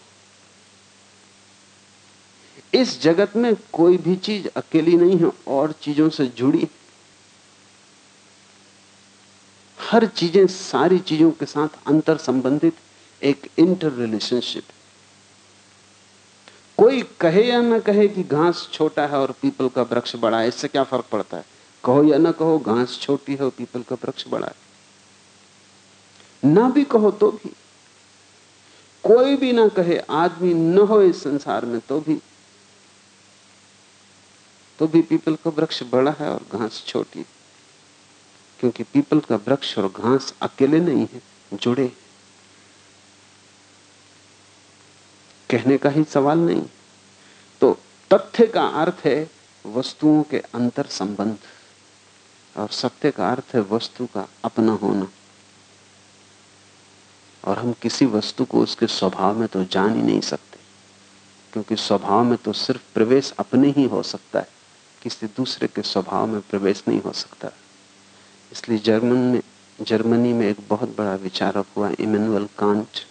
इस जगत में कोई भी चीज़ अकेली नहीं है, और चीज़ों से जुड़ी हर चीज़ें सारी चीज़ों के साथ अंतर संबंधित एक इंटर रिलेशनशिप कोई कहे या ना कहे कि घास छोटा है और पीपल का वृक्ष बड़ा है, इससे क्या फ़र्क पड़ता है? कहो या ना कहो, घास छोटी है और पीपल का वृक्ष बड़ा है। ना भी कहो तो भी। कोई भी ना कहे, आदमी न हो इस संसार में तो भी। तो भी पीपल का वृक्ष बड़ा है और घास छोटी क्योंकि पीपल का वृक्ष और घास अकेले नहीं है, जुड़े कहने का ही सवाल नहीं। तो तथ्य का अर्थ है वस्तुओं के अंतर संबंध और सत्य का अर्थ है वस्तु का अपना होना। और हम किसी वस्तु को उसके स्वभाव में तो जान ही नहीं सकते, क्योंकि स्वभाव में तो सिर्फ़ प्रवेश अपने ही हो सकता है, किसी दूसरे के स्वभाव में प्रवेश नहीं हो सकता। इसलिए जर्मन में, जर्मनी में एक बहुत बड़ा विचारक हुआ, इमेनुअल कांट।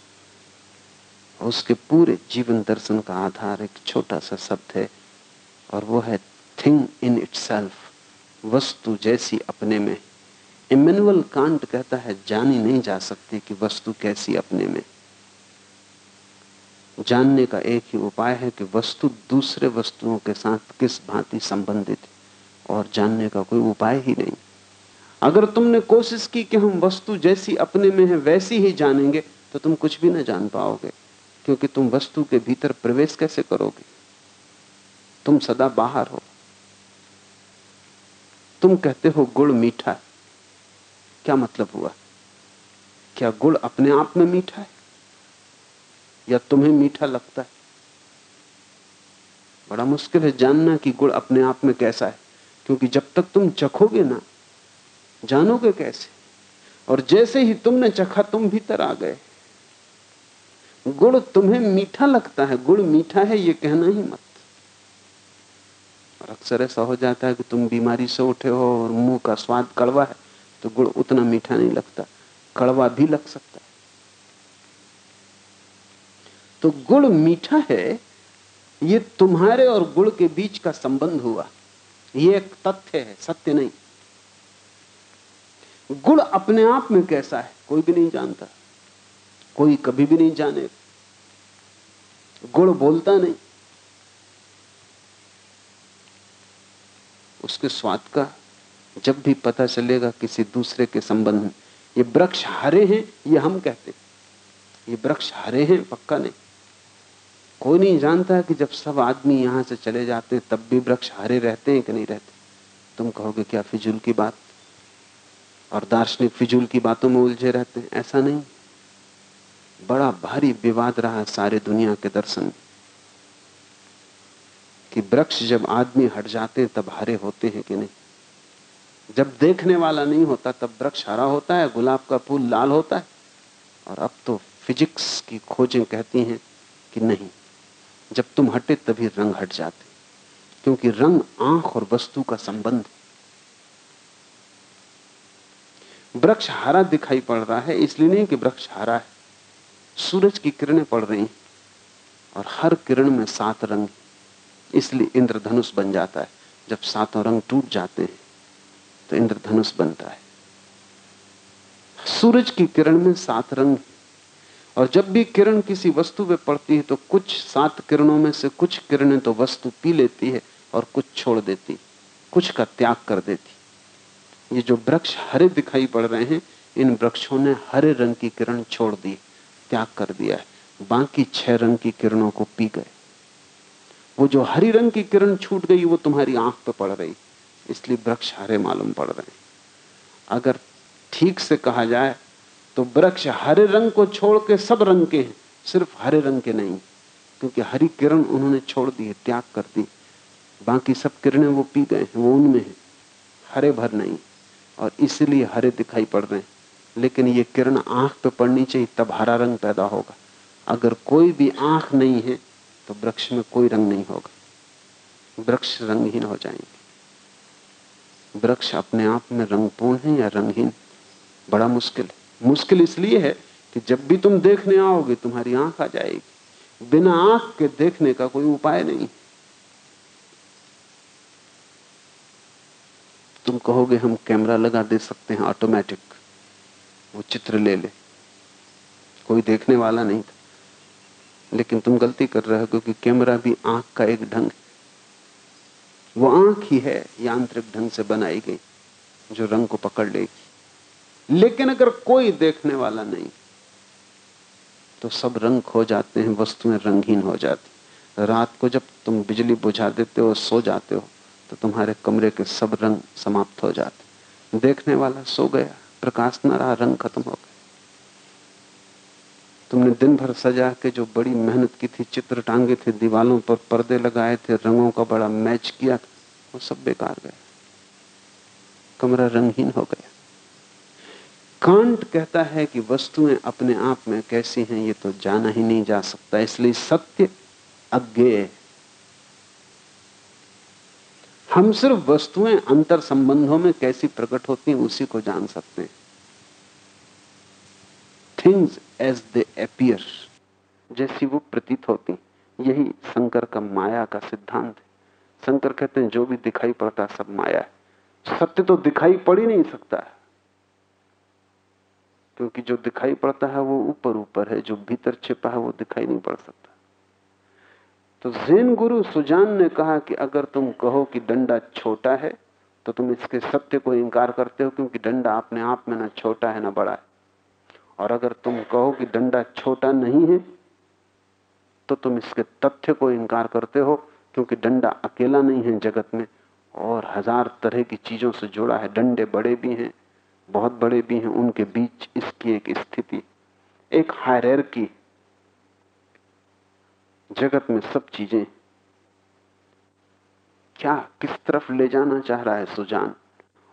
उसके पूरे जीवन दर्शन का आधार एक छोटा सा शब्द है, और वो है थिंग इन इट्सेल्फ वस्तु जैसी अपने में। इमेनुअल कांट कहता है, जानी नहीं जा सकती कि वस्तु कैसी अपने में। जानने का एक ही उपाय है कि वस्तु दूसरे वस्तुओं के साथ किस भांति संबंधित, और जानने का कोई उपाय ही नहीं। अगर तुमने कोशिश की कि हम वस्तु जैसी अपने में है, वैसी ही जानेंगे तो तुम कुछ भी ना जान पाओगे। क्योंकि तुम वस्तु के भीतर प्रवेश कैसे करोगे? तुम सदा बाहर हो। तुम कहते हो, गुड़ मीठा है। क्या मतलब हुआ? क्या गुड़ अपने आप में मीठा है? या तुम्हें मीठा लगता है? बड़ा मुश्किल है जानना कि गुड़ अपने आप में कैसा है, क्योंकि जब तक तुम चखोगे ना, जानोगे कैसे? और जैसे ही तुमने चखा, तुम भीतर आ गए। गुड़ तुम्हें मीठा लगता है गुड़ मीठा है, ये कहना ही मत। और अक्सर ऐसा हो जाता है कि तुम बीमारी से उठे हो और मुँह का स्वाद कड़वा है तो गुड़ उतना मीठा नहीं लगता, कड़वा भी लग सकता है। तो गुड़ मीठा है, ये तुम्हारे और गुड़ के बीच का संबंध हुआ। ये एक तथ्य है, सत्य नहीं। गुड़ अपने आप में कैसा है, कोई भी नहीं जानता, कोई कभी भी नहीं जाने गुड़ बोलता नहीं। उसके स्वाद का जब भी पता चलेगा किसी दूसरे के संबंध में, ये वृक्ष हरे हैं, ये हम कहते ये वृक्ष हरे हैं, पक्का नहीं। कोई नहीं जानता कि जब सब आदमी यहाँ से चले जाते हैं, तब भी वृक्ष हरे रहते हैं कि नहीं रहते। तुम कहोगे क्या फिजूल की बात, और दार्शनिक फिजूल की बातों में उलझे रहते हैं। ऐसा नहीं। बड़ा भारी विवाद रहा सारे दुनिया के दर्शन कि वृक्ष जब आदमी हट जाते हैं तब हरे होते हैं कि नहीं? जब देखने वाला नहीं होता तब वृक्ष हरा होता है, गुलाब का फूल लाल होता है। और अब तो फिजिक्स की खोजें कहती हैं कि नहीं, जब तुम हटे तभी रंग हट जाते क्योंकि रंग आँख और वस्तु का संबंध है। वृक्ष हरा दिखाई पड़ रहा है, इसलिए नहीं कि वृक्ष हरा है। सूरज की किरणें पड़ रही और हर किरण में सात रंग। इसलिए इंद्रधनुष बन जाता है। जब सातों रंग टूट जाते हैं तो इंद्रधनुष बनता है। सूरज की किरण में सात रंग और जब भी किरण किसी वस्तु पे पड़ती है तो कुछ सात किरणों में से कुछ किरणें तो वस्तु पी लेती है और कुछ छोड़ देती कुछ का त्याग कर देती ये जो वृक्ष हरे दिखाई पड़ रहे हैं, इन वृक्षों ने हरे रंग की किरण छोड़ दी त्याग कर दिया है। बाकी छह रंग की किरणों को पी गए। वो जो हरी रंग की किरण छूट गई, वो तुम्हारी आँख पे पड़ रही। इसलिए वृक्ष हरे मालूम पड़ रहे हैं। अगर ठीक से कहा जाए तो वृक्ष हरे रंग को छोड़ के सब रंग के हैं, सिर्फ़ हरे रंग के नहीं, क्योंकि हरी किरण उन्होंने छोड़ दी है, त्याग कर दी बाकी सब किरणें वो पी गए हैं, वो उनमें हैं। हरे भर नहीं, और इसलिए हरे दिखाई पड़ रहे हैं। लेकिन ये किरण आँख पे पड़नी चाहिए, तब हरा रंग पैदा होगा। अगर कोई भी आँख नहीं है तो वृक्ष में कोई रंग नहीं होगा। वृक्ष रंगहीन हो जाएँगे। वृक्ष अपने आप में रंगपूर्ण है या रंगहीन? बड़ा मुश्किल है। मुश्किल इसलिए है कि जब भी तुम देखने आओगे, तुम्हारी आँख आ जाएगी। बिना आँख के देखने का कोई उपाय नहीं। तुम कहोगे, हम कैमरा लगा दे सकते हैं ऑटोमेटिक वो चित्र ले ले। कोई देखने वाला नहीं था। लेकिन तुम गलती कर रहे हो क्योंकि कैमरा भी आँख का एक ढंग है। वो आँख ही है यांत्रिक ढंग से बनाई गई, जो रंग को पकड़ लेगी। लेकिन अगर कोई देखने वाला नहीं तो सब रंग खो जाते हैं, वस्तुएँ रंगहीन हो जाती। रात को जब तुम बिजली बुझा देते हो, सो जाते हो तो तुम्हारे कमरे के सब रंग समाप्त हो जाते। देखने वाला सो गया। प्रकाश न रहा रंग खत्म हो गया। तुमने दिन भर सजा के जो बड़ी मेहनत की थी, चित्र टांगे थे, दीवालों पर पर्दे लगाए थे, रंगों का बड़ा मैच किया था, वो सब बेकार गया कमरा रंगहीन हो गया। कांट कहता है कि वस्तुएँ अपने आप में कैसी हैं, ये तो जाना ही नहीं जा सकता, इसलिए सत्य अज्ञेय हम सिर्फ़ वस्तुएँ अंतर संबंधों में कैसी प्रकट होती हैं, उसी को जान सकते हैं। थिंग्स एज दे अपियर जैसी वो प्रतीत होती यही शंकर का माया का सिद्धांत है। शंकर कहते हैं, जो भी दिखाई पड़ता सब माया है। सत्य तो दिखाई पड़ ही नहीं सकता क्योंकि जो दिखाई पड़ता है, वो ऊपर ऊपर है, जो भीतर छिपा है, वो दिखाई नहीं पड़ सकता। तो जैन गुरु सुजान ने कहा कि अगर तुम कहो कि डंडा छोटा है तो तुम इसके सत्य को इंकार करते हो क्योंकि डंडा अपने आप में ना छोटा है, ना बड़ा है। और अगर तुम कहो कि डंडा छोटा नहीं है तो तुम इसके तथ्य को इंकार करते हो क्योंकि डंडा अकेला नहीं है जगत में। और हज़ार तरह की चीज़ों से जुड़ा है। डंडे बड़े भी हैं, बहुत बड़े भी हैं। उनके बीच इसकी एक स्थिति, एक हायर की जगत में सब चीज़ें। क्या किस तरफ़ ले जाना चाह रहा है सुजान?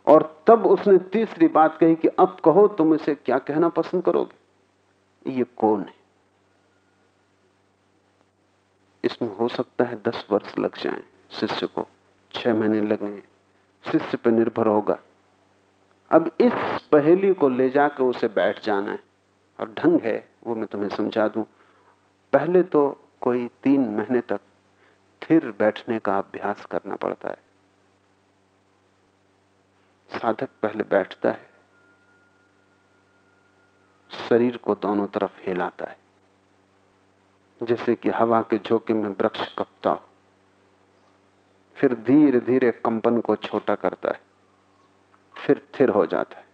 और तब उसने तीसरी बात कही कि अब कहो तुम इसे क्या कहना पसंद करोगे? ये कौन है? इसमें हो सकता है दस वर्ष लग जाए, शिष्य को। छह महीने लगे शिष्य पर निर्भर होगा। अब इस पहेली को ले जाकर उसे बैठ जाना है। और ढंग है, वो मैं तुम्हें समझा दूँ। पहले तो कोई तीन महीने तक फिर बैठने का अभ्यास करना पड़ता है। साधक पहले बैठता है। शरीर को दोनों तरफ़ हिलाता है। जैसे कि हवा के झोंके में वृक्ष कपता हो। फिर धीरे धीरे कंपन को छोटा करता है। फिर थिर हो जाता है।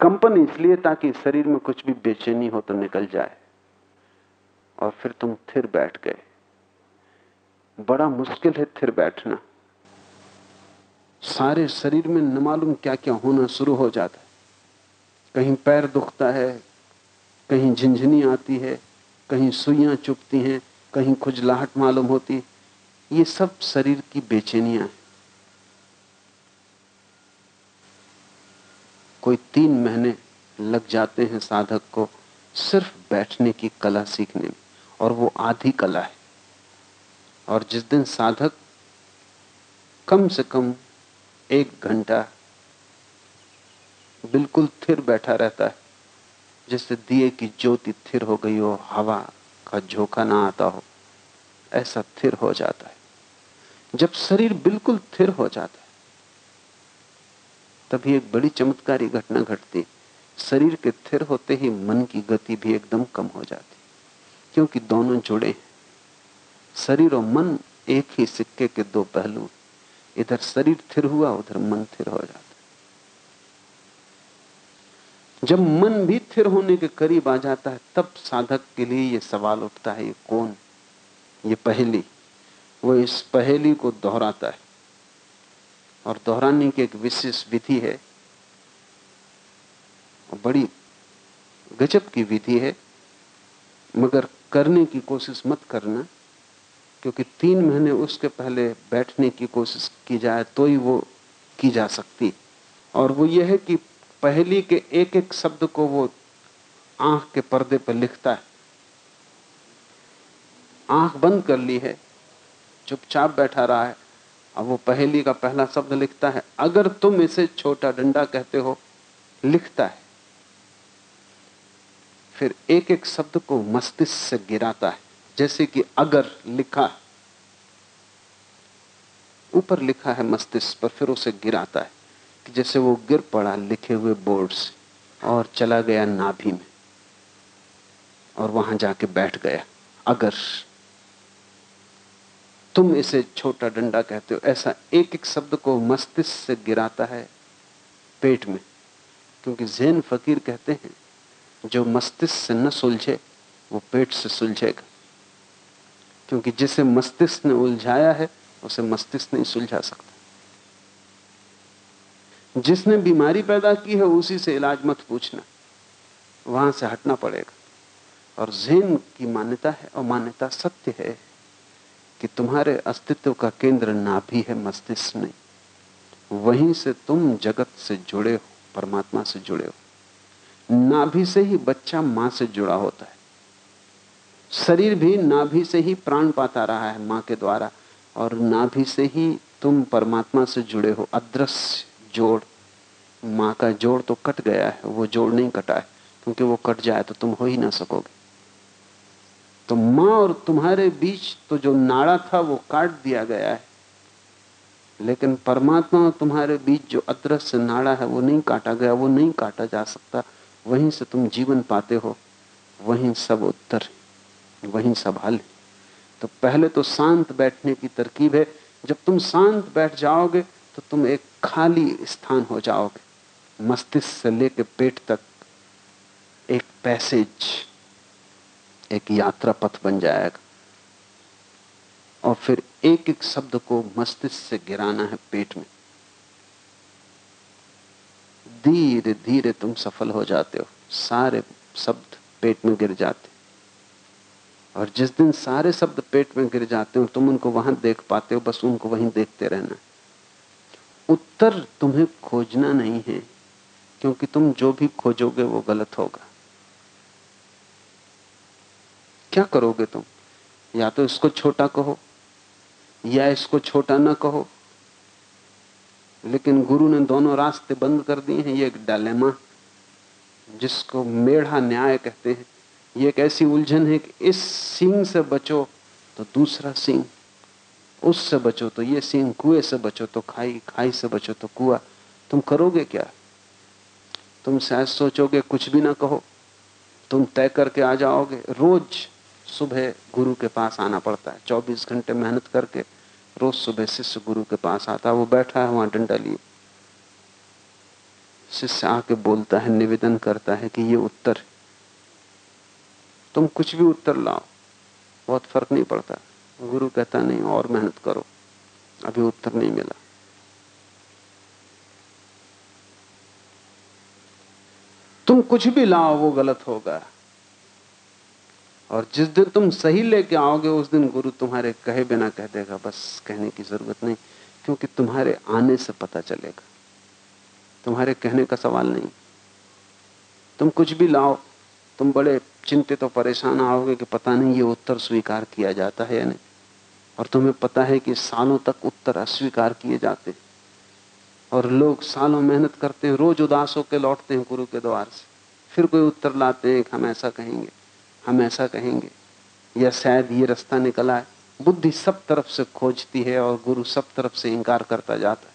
कंपन इसलिए ताकि शरीर में कुछ भी बेचैनी हो तो निकल जाए। और फिर तुम थिर बैठ गए। बड़ा मुश्किल है थिर बैठना। सारे शरीर में न मालूम क्या क्या होना शुरू हो जाता है। कहीं पैर दुखता है, कहीं झिंझनी आती है, कहीं सुइयाँ चुपती हैं, कहीं खुजलाहट मालूम होती ये सब शरीर की बेचैनियाँ हैं। कोई तीन महीने लग जाते हैं साधक को सिर्फ़ बैठने की कला सीखने में। और वो आधी कला है। और जिस दिन साधक कम से कम एक घंटा बिल्कुल थिर बैठा रहता है, जैसे दिए की ज्योति थिर हो गई हो, हवा का झोंका ना आता हो, ऐसा थिर हो जाता है। जब शरीर बिल्कुल थिर हो जाता है, तभी एक बड़ी चमत्कारी घटना घटती शरीर के थिर होते ही मन की गति भी एकदम कम हो जाती क्योंकि दोनों जुड़े हैं। शरीर और मन एक ही सिक्के के दो पहलू इधर शरीर थिर हुआ, उधर मन थिर हो जाता जब मन भी थिर होने के करीब आ जाता है, तब साधक के लिए यह सवाल उठता है, ये कौन? ये पहली। वो इस पहेली को दोहराता है। और दोहराने की एक विशेष विधि है। और बड़ी गजब की विधि है। मगर करने की कोशिश मत करना, क्योंकि तीन महीने उसके पहले बैठने की कोशिश की जाए तो ही वो की जा सकती। और वो ये है कि पहली के एक एक शब्द को वो आँख के पर्दे पर लिखता है। आँख बंद कर ली है, चुपचाप बैठा रहा है, अब वो पहली का पहला शब्द लिखता है। अगर तुम इसे छोटा डंडा कहते हो, लिखता है। फिर एक एक शब्द को मस्तिष्क से गिराता है। जैसे कि अगर लिखा ऊपर लिखा है मस्तिष्क, पर फिर उसे गिराता है। कि जैसे वो गिर पड़ा लिखे हुए बोर्ड से और चला गया नाभि में। और वहाँ जाके बैठ गया। अगर। तुम इसे छोटा डंडा कहते हो। ऐसा एक एक शब्द को मस्तिष्क से गिराता है पेट में। क्योंकि जैन फकीर कहते हैं जो मस्तिष्क से न सुलझे, वो पेट से सुलझेगा। क्योंकि जिसे मस्तिष्क ने उलझाया है, उसे मस्तिष्क नहीं सुलझा सकता। जिसने बीमारी पैदा की है, उसी से इलाज मत पूछना। वहाँ से हटना पड़ेगा। और जैन की मान्यता है, और मान्यता सत्य है कि तुम्हारे अस्तित्व का केंद्र नाभि है, मस्तिष्क नहीं। वहीं से तुम जगत से जुड़े हो, परमात्मा से जुड़े हो। नाभि से ही बच्चा माँ से जुड़ा होता है। शरीर भी नाभि से ही प्राण पाता रहा है माँ के द्वारा, और नाभि से ही तुम परमात्मा से जुड़े हो। अदृश्य जोड़, माँ का जोड़ तो कट गया है, वो जोड़ नहीं कटा है, क्योंकि वो कट जाए तो तुम हो ही ना सकोगे। तो माँ और तुम्हारे बीच तो जो नाड़ा था वो काट दिया गया है, लेकिन परमात्मा और तुम्हारे बीच जो अदृश्य नाड़ा है वो नहीं काटा गया, वो नहीं काटा जा सकता। वहीं से तुम जीवन पाते हो, वहीं सब उत्तर वहीं सब हल तो पहले तो शांत बैठने की तरकीब है। जब तुम शांत बैठ जाओगे तो तुम एक खाली स्थान हो जाओगे। मस्तिष्क से लेकर पेट तक एक पैसेज, एक यात्रा पथ बन जाएगा। और फिर एक एक शब्द को मस्तिष्क से गिराना है पेट में। धीरे धीरे तुम सफल हो जाते हो। सारे शब्द पेट में गिर जाते। और जिस दिन सारे शब्द पेट में गिर जाते हो, तुम उनको वहाँ देख पाते हो, बस उनको वहीं देखते रहना। उत्तर तुम्हें खोजना नहीं है, क्योंकि तुम जो भी खोजोगे वो गलत होगा। क्या करोगे तुम? या तो इसको छोटा कहो, या इसको छोटा ना कहो लेकिन गुरु ने दोनों रास्ते बंद कर दिए हैं। ये एक डालेमा जिसको मेढ़ा न्याय कहते हैं। ये एक ऐसी उलझन है कि इस सिंह से बचो तो दूसरा सिंह उससे बचो तो ये सिंह, कुएँ से बचो तो खाई खाई से बचो तो कुआ। तुम करोगे क्या? तुम शायद सोचोगे, कुछ भी ना कहो। तुम तय करके आ जाओगे। रोज सुबह गुरु के पास आना पड़ता है। 24 घंटे मेहनत करके रोज सुबह शिष्य गुरु के पास आता है वो बैठा है, वहाँ डंडा लिए। शिष्य आके बोलता है, निवेदन करता है कि ये उत्तर तुम कुछ भी उत्तर लाओ, बहुत फ़र्क नहीं पड़ता। गुरु कहता, नहीं, और मेहनत करो, अभी उत्तर नहीं मिला। तुम कुछ भी लाओ, वो गलत होगा। और जिस दिन तुम सही लेके आओगे, उस दिन गुरु तुम्हारे कहे बिना कह देगा, बस कहने की ज़रूरत नहीं, क्योंकि तुम्हारे आने से पता चलेगा। तुम्हारे कहने का सवाल नहीं। तुम कुछ भी लाओ, तुम बड़े चिंतित तो और परेशान आओगे कि पता नहीं ये उत्तर स्वीकार किया जाता है या नहीं। और तुम्हें पता है कि सालों तक उत्तर अस्वीकार किए जाते और लोग सालों मेहनत करते हैं, रोज उदास होकर लौटते हैं गुरु के द्वार से। फिर कोई उत्तर लाते हैं हम ऐसा कहेंगे। हम ऐसा कहेंगे। या शायद ये रास्ता निकला है। बुद्धि सब तरफ़ से खोजती है और गुरु सब तरफ़ से इंकार करता जाता है।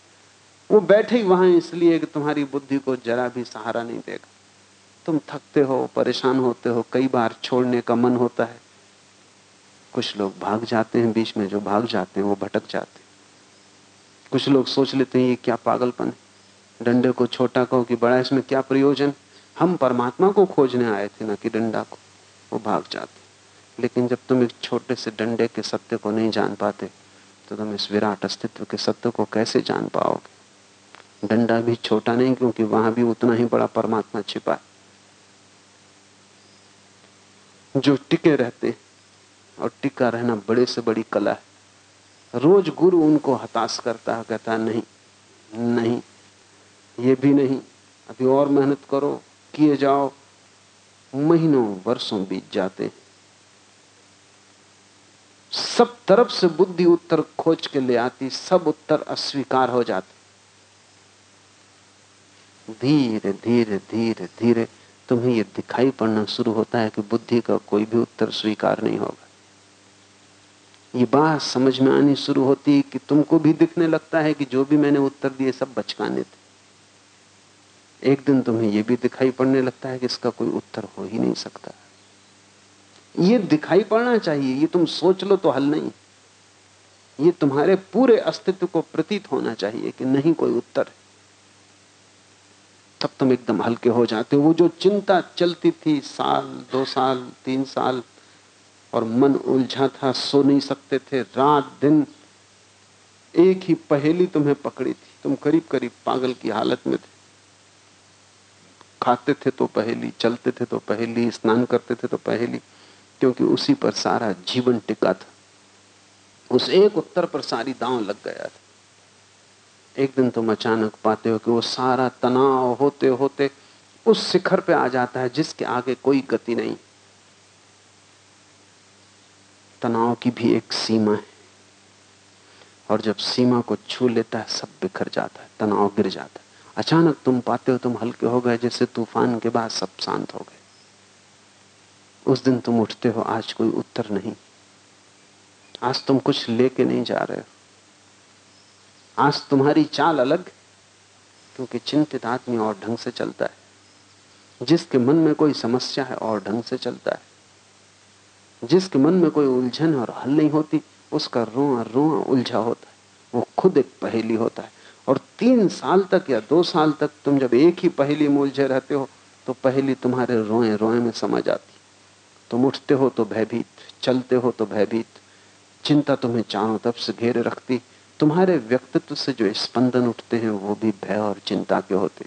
वो बैठे ही वहाँ, इसलिए कि तुम्हारी बुद्धि को जरा भी सहारा नहीं देगा। तुम थकते हो, परेशान होते हो, कई बार छोड़ने का मन होता है। कुछ लोग भाग जाते हैं बीच में, जो भाग जाते हैं वो भटक जाते हैं। कुछ लोग सोच लेते हैं, ये क्या पागलपन है? डंडे को छोटा कहो कि बड़ा, इसमें क्या प्रयोजन? हम परमात्मा को खोजने आए थे, ना कि डंडा को। वो भाग जाते। लेकिन जब तुम एक छोटे से डंडे के सत्य को नहीं जान पाते तो तुम इस विराट अस्तित्व के सत्य को कैसे जान पाओगे? डंडा भी छोटा नहीं, क्योंकि वहाँ भी उतना ही बड़ा परमात्मा छिपा है। जो टिके रहते और टिका रहना बड़े से बड़ी कला है। रोज गुरु उनको हताश करता है, कहता है, नहीं नहीं, ये भी नहीं। अभी और मेहनत करो, किए जाओ महीनों वर्षों बीत जाते हैं। सब तरफ़ से बुद्धि उत्तर खोज के ले आती, सब उत्तर अस्वीकार हो जाते। धीरे धीरे धीरे धीरे तुम्हें यह दिखाई पड़ना शुरू होता है कि बुद्धि का कोई भी उत्तर स्वीकार नहीं होगा। ये बात समझ में आनी शुरू होती है कि तुमको भी दिखने लगता है कि जो भी मैंने उत्तर दिए सब बचकाने थे। एक दिन तुम्हें यह भी दिखाई पड़ने लगता है कि इसका कोई उत्तर हो ही नहीं सकता। ये दिखाई पड़ना चाहिए, ये तुम सोच लो तो हल नहीं। ये तुम्हारे पूरे अस्तित्व को प्रतीत होना चाहिए कि नहीं कोई उत्तर तब तुम एकदम हल्के हो जाते हो। वो जो चिंता चलती थी साल, दो साल, तीन साल, और मन उलझा था, सो नहीं सकते थे। रात, दिन, एक ही पहेली तुम्हें पकड़ी थी। तुम करीब करीब पागल की हालत में थे। खाते थे तो पहेली, चलते थे तो पहेली, स्नान करते थे तो पहेली, क्योंकि उसी पर सारा जीवन टिका था। उस एक उत्तर पर सारी दांव लग गया था। एक दिन तुम अचानक पाते हो कि वो सारा तनाव होते होते उस शिखर पे आ जाता है, जिसके आगे कोई गति नहीं। तनाव की भी एक सीमा है। और जब सीमा को छू लेता है, सब बिखर जाता है, तनाव गिर जाता है। अचानक तुम पाते हो तुम हल्के हो गए, जैसे तूफ़ान के बाद सब शांत हो गए। उस दिन तुम उठते हो, आज कोई उत्तर नहीं। आज तुम कुछ लेके नहीं जा रहे हो। आज तुम्हारी चाल अलग क्योंकि चिंतित आदमी और ढंग से चलता है। जिसके मन में कोई समस्या है, और ढंग से चलता है। जिसके मन में कोई उलझन और हल नहीं होती, उसका रोआ रोआ उलझा होता है। वो खुद एक पहेली होता है। और तीन साल तक या दो साल तक तुम जब एक ही पहली में उलझे रहते हो तो पहली तुम्हारे रोए रोए में समझ आती तुम उठते हो तो भयभीत, चलते हो तो भयभीत। चिंता तुम्हें चारों तरफ़ से घेरे रखती। तुम्हारे व्यक्तित्व से जो स्पंदन उठते हैं, वो भी भय और चिंता के होते।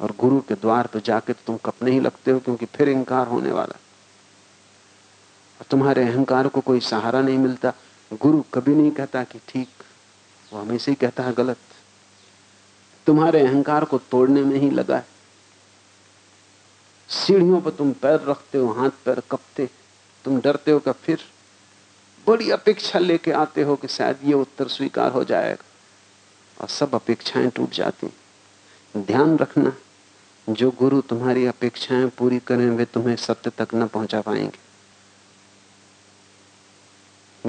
और गुरु के द्वार पर जाके तो तुम कपने ही लगते हो, क्योंकि फिर इंकार होने वाला। और तुम्हारे अहंकार को कोई सहारा नहीं मिलता। गुरु कभी नहीं कहता कि ठीक, वो हमेशा ही कहता है गलत। तुम्हारे अहंकार को तोड़ने में ही लगा है। सीढ़ियों पर तुम पैर रखते हो, हाथ पैर कपते तुम डरते हो क्या फिर बड़ी अपेक्षा लेके आते हो कि शायद ये उत्तर स्वीकार हो जाएगा। और सब अपेक्षाएँ टूट जाती ध्यान रखना, जो गुरु तुम्हारी अपेक्षाएँ पूरी करें, वे तुम्हें सत्य तक न पहुँचा पाएँगे।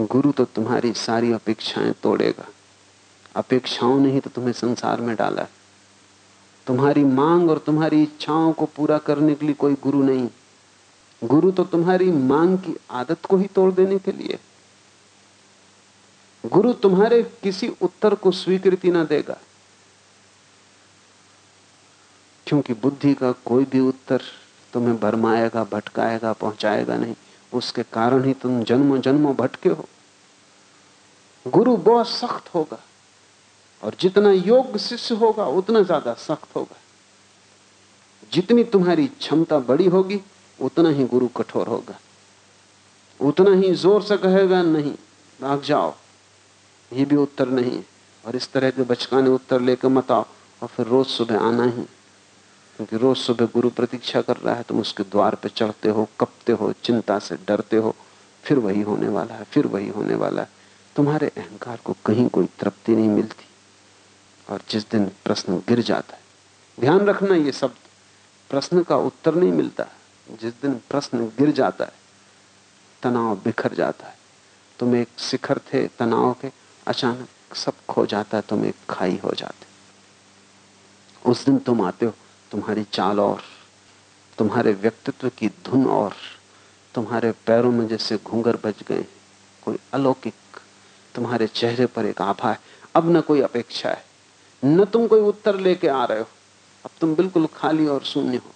गुरु तो तुम्हारी सारी अपेक्षाएँ तोड़ेगा। अपेक्षाओं ने ही तो तुम्हें संसार में डाला है। तुम्हारी मांग और तुम्हारी इच्छाओं को पूरा करने के लिए कोई गुरु नहीं। गुरु तो तुम्हारी मांग की आदत को ही तोड़ देने के लिए। गुरु तुम्हारे किसी उत्तर को स्वीकृति ना देगा। क्योंकि बुद्धि का कोई भी उत्तर तुम्हें भरमाएगा, भटकाएगा, पहुंचाएगा नहीं। उसके कारण ही तुम जन्मों जन्मों भटके हो। गुरु बहुत सख्त होगा। और जितना योग्य शिष्य होगा, उतना ज़्यादा सख्त होगा। जितनी तुम्हारी क्षमता बड़ी होगी, उतना ही गुरु कठोर होगा। उतना ही ज़ोर से कहेगा, नहीं, भाग जाओ। ये भी उत्तर नहीं है। और इस तरह के बचकाने उत्तर लेकर मत आओ। और फिर रोज सुबह आना ही। क्योंकि रोज सुबह गुरु प्रतीक्षा कर रहा है, तुम उसके द्वार पर चढ़ते हो, कपते हो, चिंता से डरते हो। फिर वही होने वाला है, फिर वही होने वाला है। तुम्हारे अहंकार को कहीं कोई तृप्ति नहीं मिलती। और जिस दिन प्रश्न गिर जाता है, ध्यान रखना ये शब्द, प्रश्न का उत्तर नहीं मिलता। जिस दिन प्रश्न गिर जाता है, तनाव बिखर जाता है। तुम एक शिखर थे तनाव के, अचानक सब खो जाता है, तुम एक खाई हो जाते उस दिन तुम आते हो, तुम्हारी चाल और, तुम्हारे व्यक्तित्व की धुन और, तुम्हारे पैरों में जैसे घूंगर बज गए कोई अलौकिक, तुम्हारे चेहरे पर एक आभा है। अब न कोई अपेक्षा है। न तुम कोई उत्तर लेके आ रहे हो। अब तुम बिल्कुल खाली और शून्य हो।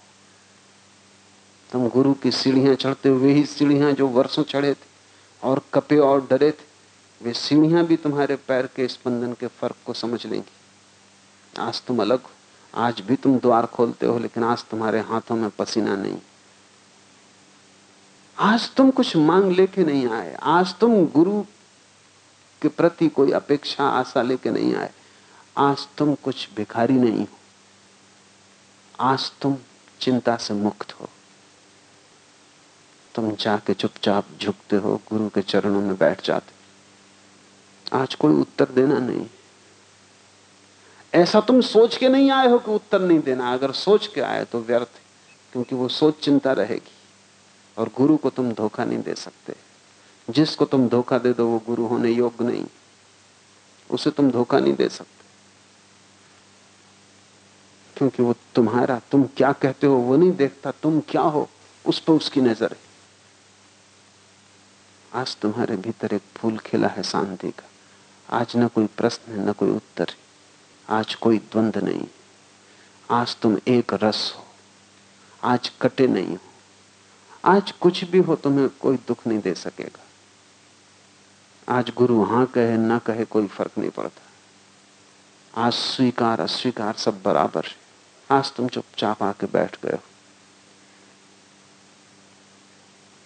तुम गुरु की सीढ़ियाँ चढ़ते हुए ही सीढ़ियाँ जो वर्षों चढ़े थे और कपे और डरे थे, वे सीढ़ियाँ भी तुम्हारे पैर के स्पंदन के फ़र्क को समझ लेंगी। आज तुम अलग हो। आज भी तुम द्वार खोलते हो, लेकिन आज तुम्हारे हाथों में पसीना नहीं। आज तुम कुछ मांग लेके नहीं आए। आज तुम गुरु के प्रति कोई अपेक्षा, आशा लेके नहीं आए। आज तुम कुछ भिखारी नहीं हो। आज तुम चिंता से मुक्त हो। तुम जाके चुपचाप झुकते हो, गुरु के चरणों में बैठ जाते आज कोई उत्तर देना नहीं। ऐसा तुम सोच के नहीं आए हो कि उत्तर नहीं देना। अगर सोच के आए तो व्यर्थ, क्योंकि वो सोच चिंता रहेगी। और गुरु को तुम धोखा नहीं दे सकते। जिसको तुम धोखा दे दो, वो गुरु होने योग्य नहीं। उसे तुम धोखा नहीं दे सकते। क्योंकि वो तुम्हारा, तुम क्या कहते हो, वो नहीं देखता, तुम क्या हो, उस पर उसकी नज़र है। आज तुम्हारे भीतर एक फूल खिला है शांति का। आज न कोई प्रश्न है, न कोई उत्तर है। आज कोई द्वंद नहीं। आज तुम एक रस हो। आज कटे नहीं हो। आज कुछ भी हो तुम्हें कोई दुख नहीं दे सकेगा। आज गुरु हाँ कहे, ना कहे, कोई फ़र्क नहीं पड़ता। आज स्वीकार, अस्वीकार सब बराबर है। आज तुम चुपचाप आके बैठ गए हो।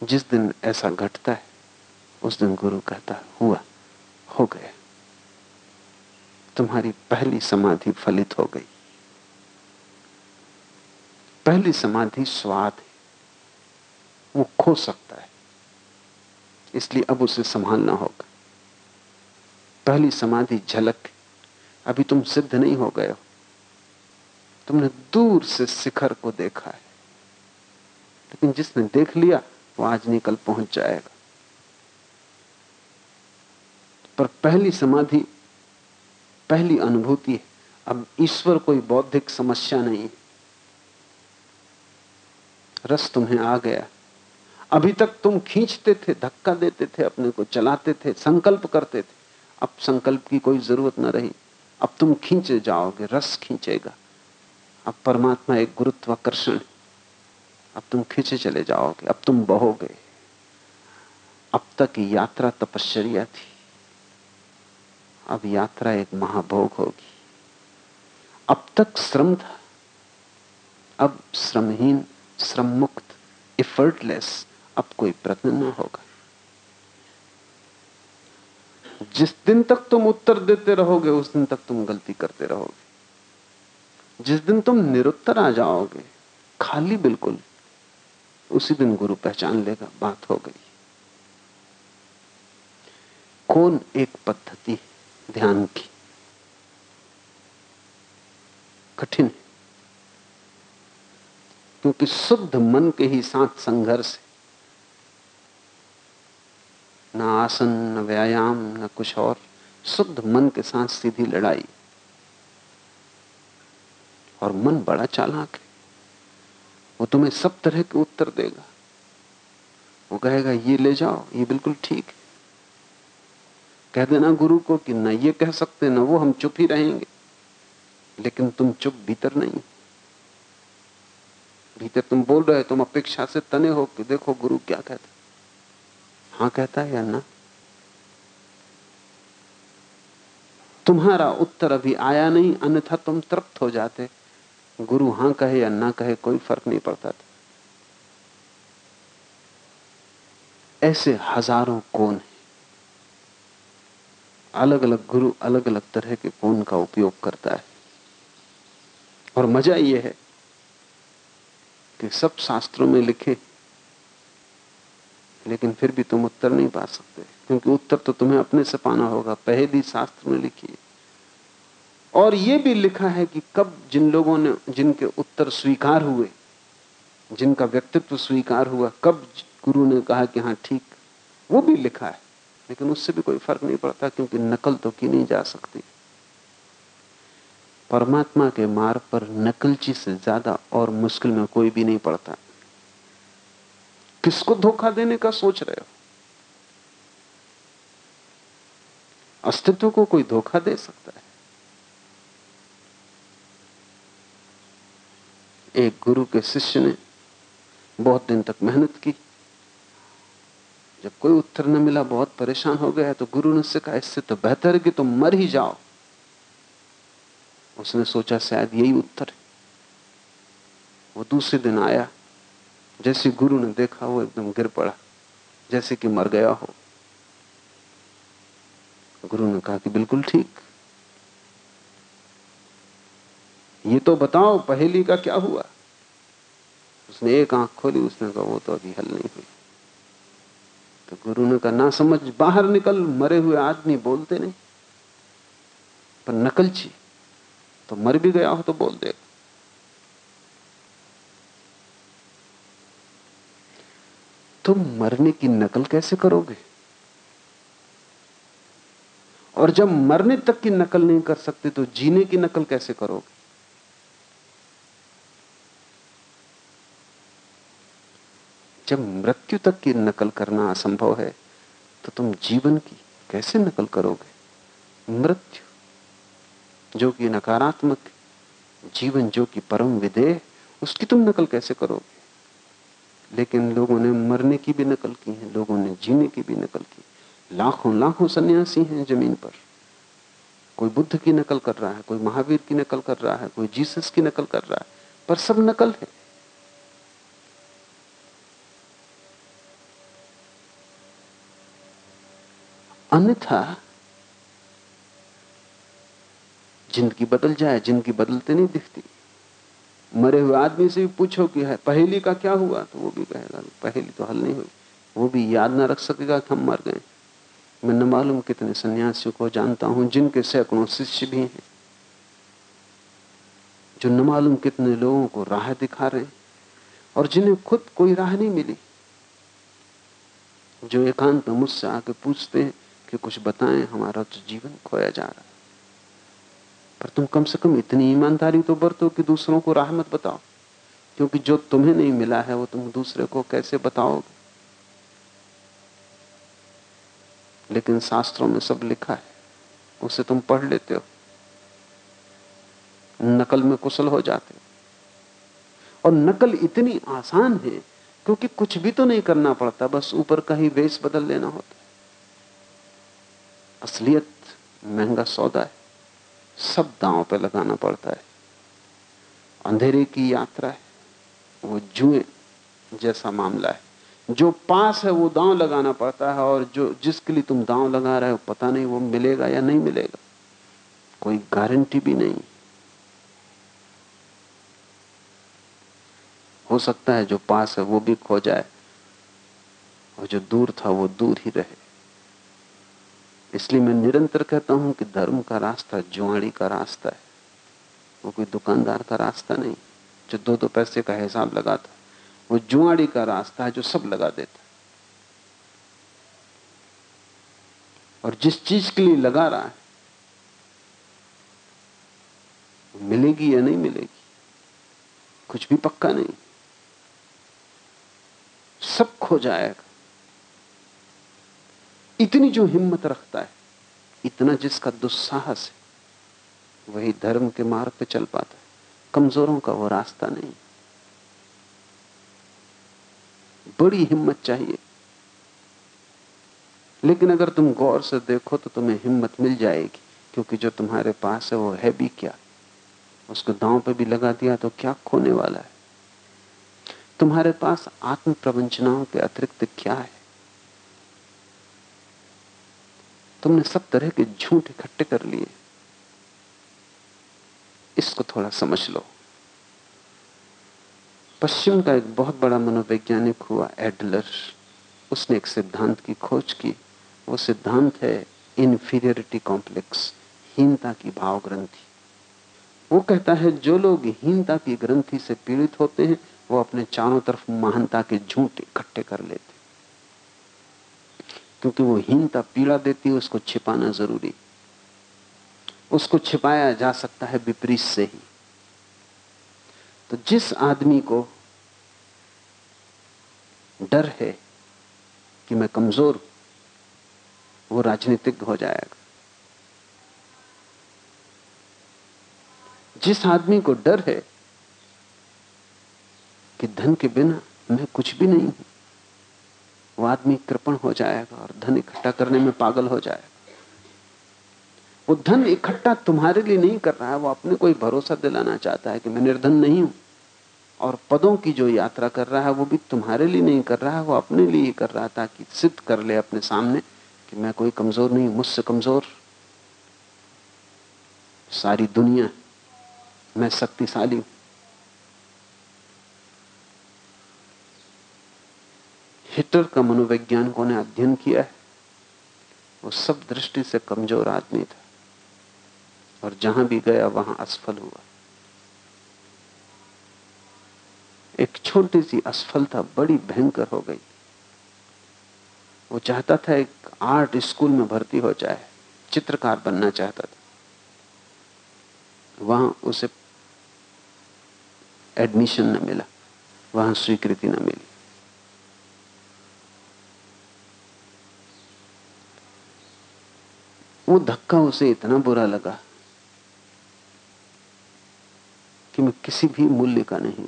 जिस दिन ऐसा घटता है, उस दिन गुरु कहता है, हुआ, हो गया। तुम्हारी पहली समाधि फलित हो गई। पहली समाधि स्वाद है। वो खो सकता है। इसलिए अब उसे संभालना होगा। पहली समाधि झलक अभी तुम सिद्ध नहीं हो गए हो। तुमने दूर से शिखर को देखा है। लेकिन जिसने देख लिया वो आज निकल पहुँच जाएगा। पर पहली समाधि, पहली अनुभूति है। अब ईश्वर कोई बौद्धिक समस्या नहीं रस तुम्हें आ गया। अभी तक तुम खींचते थे, धक्का देते थे, अपने को चलाते थे, संकल्प करते थे। अब संकल्प की कोई ज़रूरत ना रही। अब तुम खींचे जाओगे, रस खींचेगा। अब परमात्मा एक गुरुत्वाकर्षण अब तुम खींचे चले जाओगे, अब तुम बहोगे। अब तक यात्रा तपश्चर्या थी। अब यात्रा एक महाभोग होगी। अब तक श्रम था। अब श्रमहीन श्रम मुक्त इफर्टलेस अब कोई प्रश्न ना होगा। जिस दिन तक तुम उत्तर देते रहोगे, उस दिन तक तुम गलती करते रहोगे। जिस दिन तुम निरुत्तर आ जाओगे, खाली बिल्कुल, उसी दिन गुरु पहचान लेगा, बात हो गई। कौन एक पद्धति ध्यान की? कठिन है। क्योंकि शुद्ध मन के ही साथ संघर्ष है। न आसन, न व्यायाम, न कुछ और। शुद्ध मन के साथ सीधी लड़ाई। और मन बड़ा चालाक है। वो तुम्हें सब तरह के उत्तर देगा। वो कहेगा, ये ले जाओ, ये बिल्कुल ठीक है। कह देना गुरु को कि न ये कह सकते, ना वो, हम चुप ही रहेंगे। लेकिन तुम चुप भीतर नहीं भीतर तुम बोल रहे हो, तुम अपेक्षा से तने हो कि देखो गुरु क्या कहता हाँ कहता है या ना? तुम्हारा उत्तर अभी आया नहीं, अन्यथा तुम तृप्त हो जाते। गुरु हाँ कहे या ना कहे कोई फ़र्क नहीं पड़ता था। ऐसे हज़ारों कौन है। अलग अलग गुरु अलग अलग तरह के कौन का उपयोग करता है। और मज़ा यह है कि सब शास्त्रों में लिखे, लेकिन फिर भी तुम उत्तर नहीं पा सकते, क्योंकि उत्तर तो तुम्हें अपने से पाना होगा। पहली शास्त्र में लिखी है। और यह भी लिखा है कि कब जिन लोगों ने, जिनके उत्तर स्वीकार हुए, जिनका व्यक्तित्व स्वीकार हुआ, कब गुरु ने कहा कि हाँ ठीक, वो भी लिखा है। लेकिन उससे भी कोई फ़र्क नहीं पड़ता, क्योंकि नकल तो की नहीं जा सकती। परमात्मा के मार्ग पर नकलची से ज़्यादा और मुश्किल में कोई भी नहीं पड़ता। किसको धोखा देने का सोच रहे हो? अस्तित्व को कोई धोखा दे सकता है? एक गुरु के शिष्य ने बहुत दिन तक मेहनत की। जब कोई उत्तर न मिला, बहुत परेशान हो गया तो गुरु ने उससे कहा, इससे तो बेहतर है कि तुम मर ही जाओ। उसने सोचा, शायद यही उत्तर है। वो दूसरे दिन आया। जैसे गुरु ने देखा, वो एकदम गिर पड़ा, जैसे कि मर गया हो। गुरु ने कहा कि, बिल्कुल ठीक। ये तो बताओ, पहेली का क्या हुआ? उसने एक आँख खोली, उसने कहा, वो तो अभी हल नहीं हुई। तो गुरु ने कहा, ना समझ, बाहर निकल, मरे हुए आदमी बोलते नहीं। पर नकलची तो मर भी गया हो तो बोल देगा तुम मरने की नकल कैसे करोगे? और जब मरने तक की नकल नहीं कर सकते तो जीने की नकल कैसे करोगे? जब मृत्यु तक की नकल करना असंभव है तो तुम जीवन की कैसे नकल करोगे? मृत्यु, जो कि नकारात्मक, जीवन जो कि परम विधेय उसकी तुम नकल कैसे करोगे? लेकिन लोगों ने मरने की भी नकल की है, लोगों ने जीने की भी नकल की। लाखों लाखों सन्यासी हैं ज़मीन पर। कोई बुद्ध की नकल कर रहा है, कोई महावीर की नकल कर रहा है, कोई जीसस की नकल कर रहा है, पर सब नकल है। अन्यथा ज़िंदगी बदल जाए, ज़िंदगी बदलते नहीं दिखती। मरे हुए आदमी से भी पूछो कि है, पहेली का क्या हुआ? तो वो भी कहेगा, पहेली तो हल नहीं हुई। वो भी याद ना रख सकेगा कि हम मर गए। मैं न मालूम कितने सन्यासियों को जानता हूँ, जिनके सैकड़ों शिष्य भी हैं, जो न मालूम कितने लोगों को राह दिखा रहे हैं, और जिन्हें खुद कोई राह नहीं मिली, जो एकांत में मुझसे आके पूछते हैं कि कुछ बताएँ, हमारा तो जीवन खोया जा रहा है। पर तुम कम से कम इतनी ईमानदारी तो बरतो कि दूसरों को राह मत बताओ। क्योंकि जो तुम्हें नहीं मिला है, वो तुम दूसरे को कैसे बताओगे? लेकिन शास्त्रों में सब लिखा है, उसे तुम पढ़ लेते हो। नकल में कुशल हो जाते हो। और नकल इतनी आसान है, क्योंकि कुछ भी तो नहीं करना पड़ता, बस ऊपर का ही वेश बदल लेना होता असलियत महँगा सौदा है। सब दांव पे लगाना पड़ता है। अंधेरे की यात्रा है। वो जुए जैसा मामला है। जो पास है, वो दांव लगाना पड़ता है और जो, जिसके लिए तुम दांव लगा रहे हो, पता नहीं वो मिलेगा या नहीं मिलेगा। कोई गारंटी भी नहीं। हो सकता है जो पास है, वो भी खो जाए। और जो दूर था, वो दूर ही रहे। इसलिए मैं निरंतर कहता हूँ कि धर्म का रास्ता जुआड़ी का रास्ता है। वो कोई दुकानदार का रास्ता नहीं, जो दो दो पैसे का हिसाब लगाता वो जुआड़ी का रास्ता है जो सब लगा देता और जिस चीज़ के लिए लगा रहा है मिलेगी या नहीं मिलेगी, कुछ भी पक्का नहीं। सब खो जाएगा। इतनी जो हिम्मत रखता है, इतना जिसका दुस्साहस है, वही धर्म के मार्ग पे चल पाता है। कमजोरों का वो रास्ता नहीं। बड़ी हिम्मत चाहिए। लेकिन अगर तुम गौर से देखो तो तुम्हें हिम्मत मिल जाएगी, क्योंकि जो तुम्हारे पास है वो है भी क्या? उसको दांव पे भी लगा दिया तो क्या खोने वाला है? तुम्हारे पास आत्म प्रवंचनाओं के अतिरिक्त क्या है? तुमने सब तरह के झूठ इकट्ठे कर लिए। इसको थोड़ा समझ लो। पश्चिम का एक बहुत बड़ा मनोवैज्ञानिक हुआ, एडलर। उसने एक सिद्धांत की खोज की। वो सिद्धांत है इन्फीरियरिटी कॉम्प्लेक्स हीनता की भाव ग्रंथि। वो कहता है, जो लोग हीनता की ग्रंथि से पीड़ित होते हैं, वो अपने चारों तरफ़ महानता के झूठ इकट्ठे कर लेते क्योंकि वो हीनता पीड़ा देती है, उसको छिपाना ज़रूरी। उसको छिपाया जा सकता है विपरीत से ही। तो जिस आदमी को डर है कि मैं कमज़ोर, वो राजनीतिक हो जाएगा। जिस आदमी को डर है कि धन के बिना मैं कुछ भी नहीं हूँ वो आदमी कृपण हो जाएगा और धन इकट्ठा करने में पागल हो जाएगा। वो धन इकट्ठा तुम्हारे लिए नहीं कर रहा है, वो अपने कोई भरोसा दिलाना चाहता है कि मैं निर्धन नहीं हूँ। और पदों की जो यात्रा कर रहा है, वो भी तुम्हारे लिए नहीं कर रहा है, वो अपने लिए कर रहा था कि सिद्ध कर ले अपने सामने कि मैं कोई कमज़ोर नहीं मुझसे कमज़ोर। सारी दुनिया, मैं शक्तिशाली हूँ। हिटलर का मनोवैज्ञानिकों ने अध्ययन किया है। वो सब दृष्टि से कमज़ोर आदमी था। और जहाँ भी गया, वहाँ असफल हुआ। एक छोटी सी असफलता बड़ी भयंकर हो गई। वो चाहता था एक आर्ट स्कूल में भर्ती हो जाए। चित्रकार बनना चाहता था। वहाँ उसे एडमिशन न मिला। वहाँ स्वीकृति न मिली। वो धक्का उसे इतना बुरा लगा कि मैं किसी भी मूल्य का नहीं।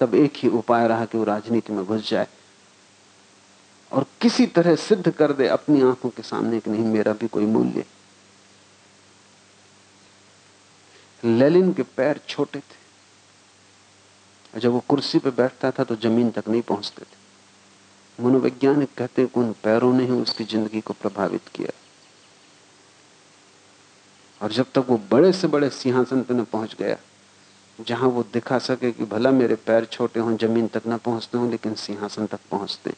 तब एक ही उपाय रहा कि वो राजनीति में घुस जाए और किसी तरह सिद्ध कर दे अपनी आँखों के सामने कि नहीं, मेरा भी कोई मूल्य। लेलिन के पैर छोटे थे। जब वो कुर्सी पर बैठता था तो ज़मीन तक नहीं पहुँचते थे। मनोवैज्ञानिक कहते हैं कि उन पैरों ने ही उसकी ज़िंदगी को प्रभावित किया। और जब तक वो बड़े से बड़े सिंहासन पर न पहुँच गया, जहाँ वो दिखा सके कि भला मेरे पैर छोटे हों, ज़मीन तक ना पहुँचते हों, लेकिन सिंहासन तक पहुँचते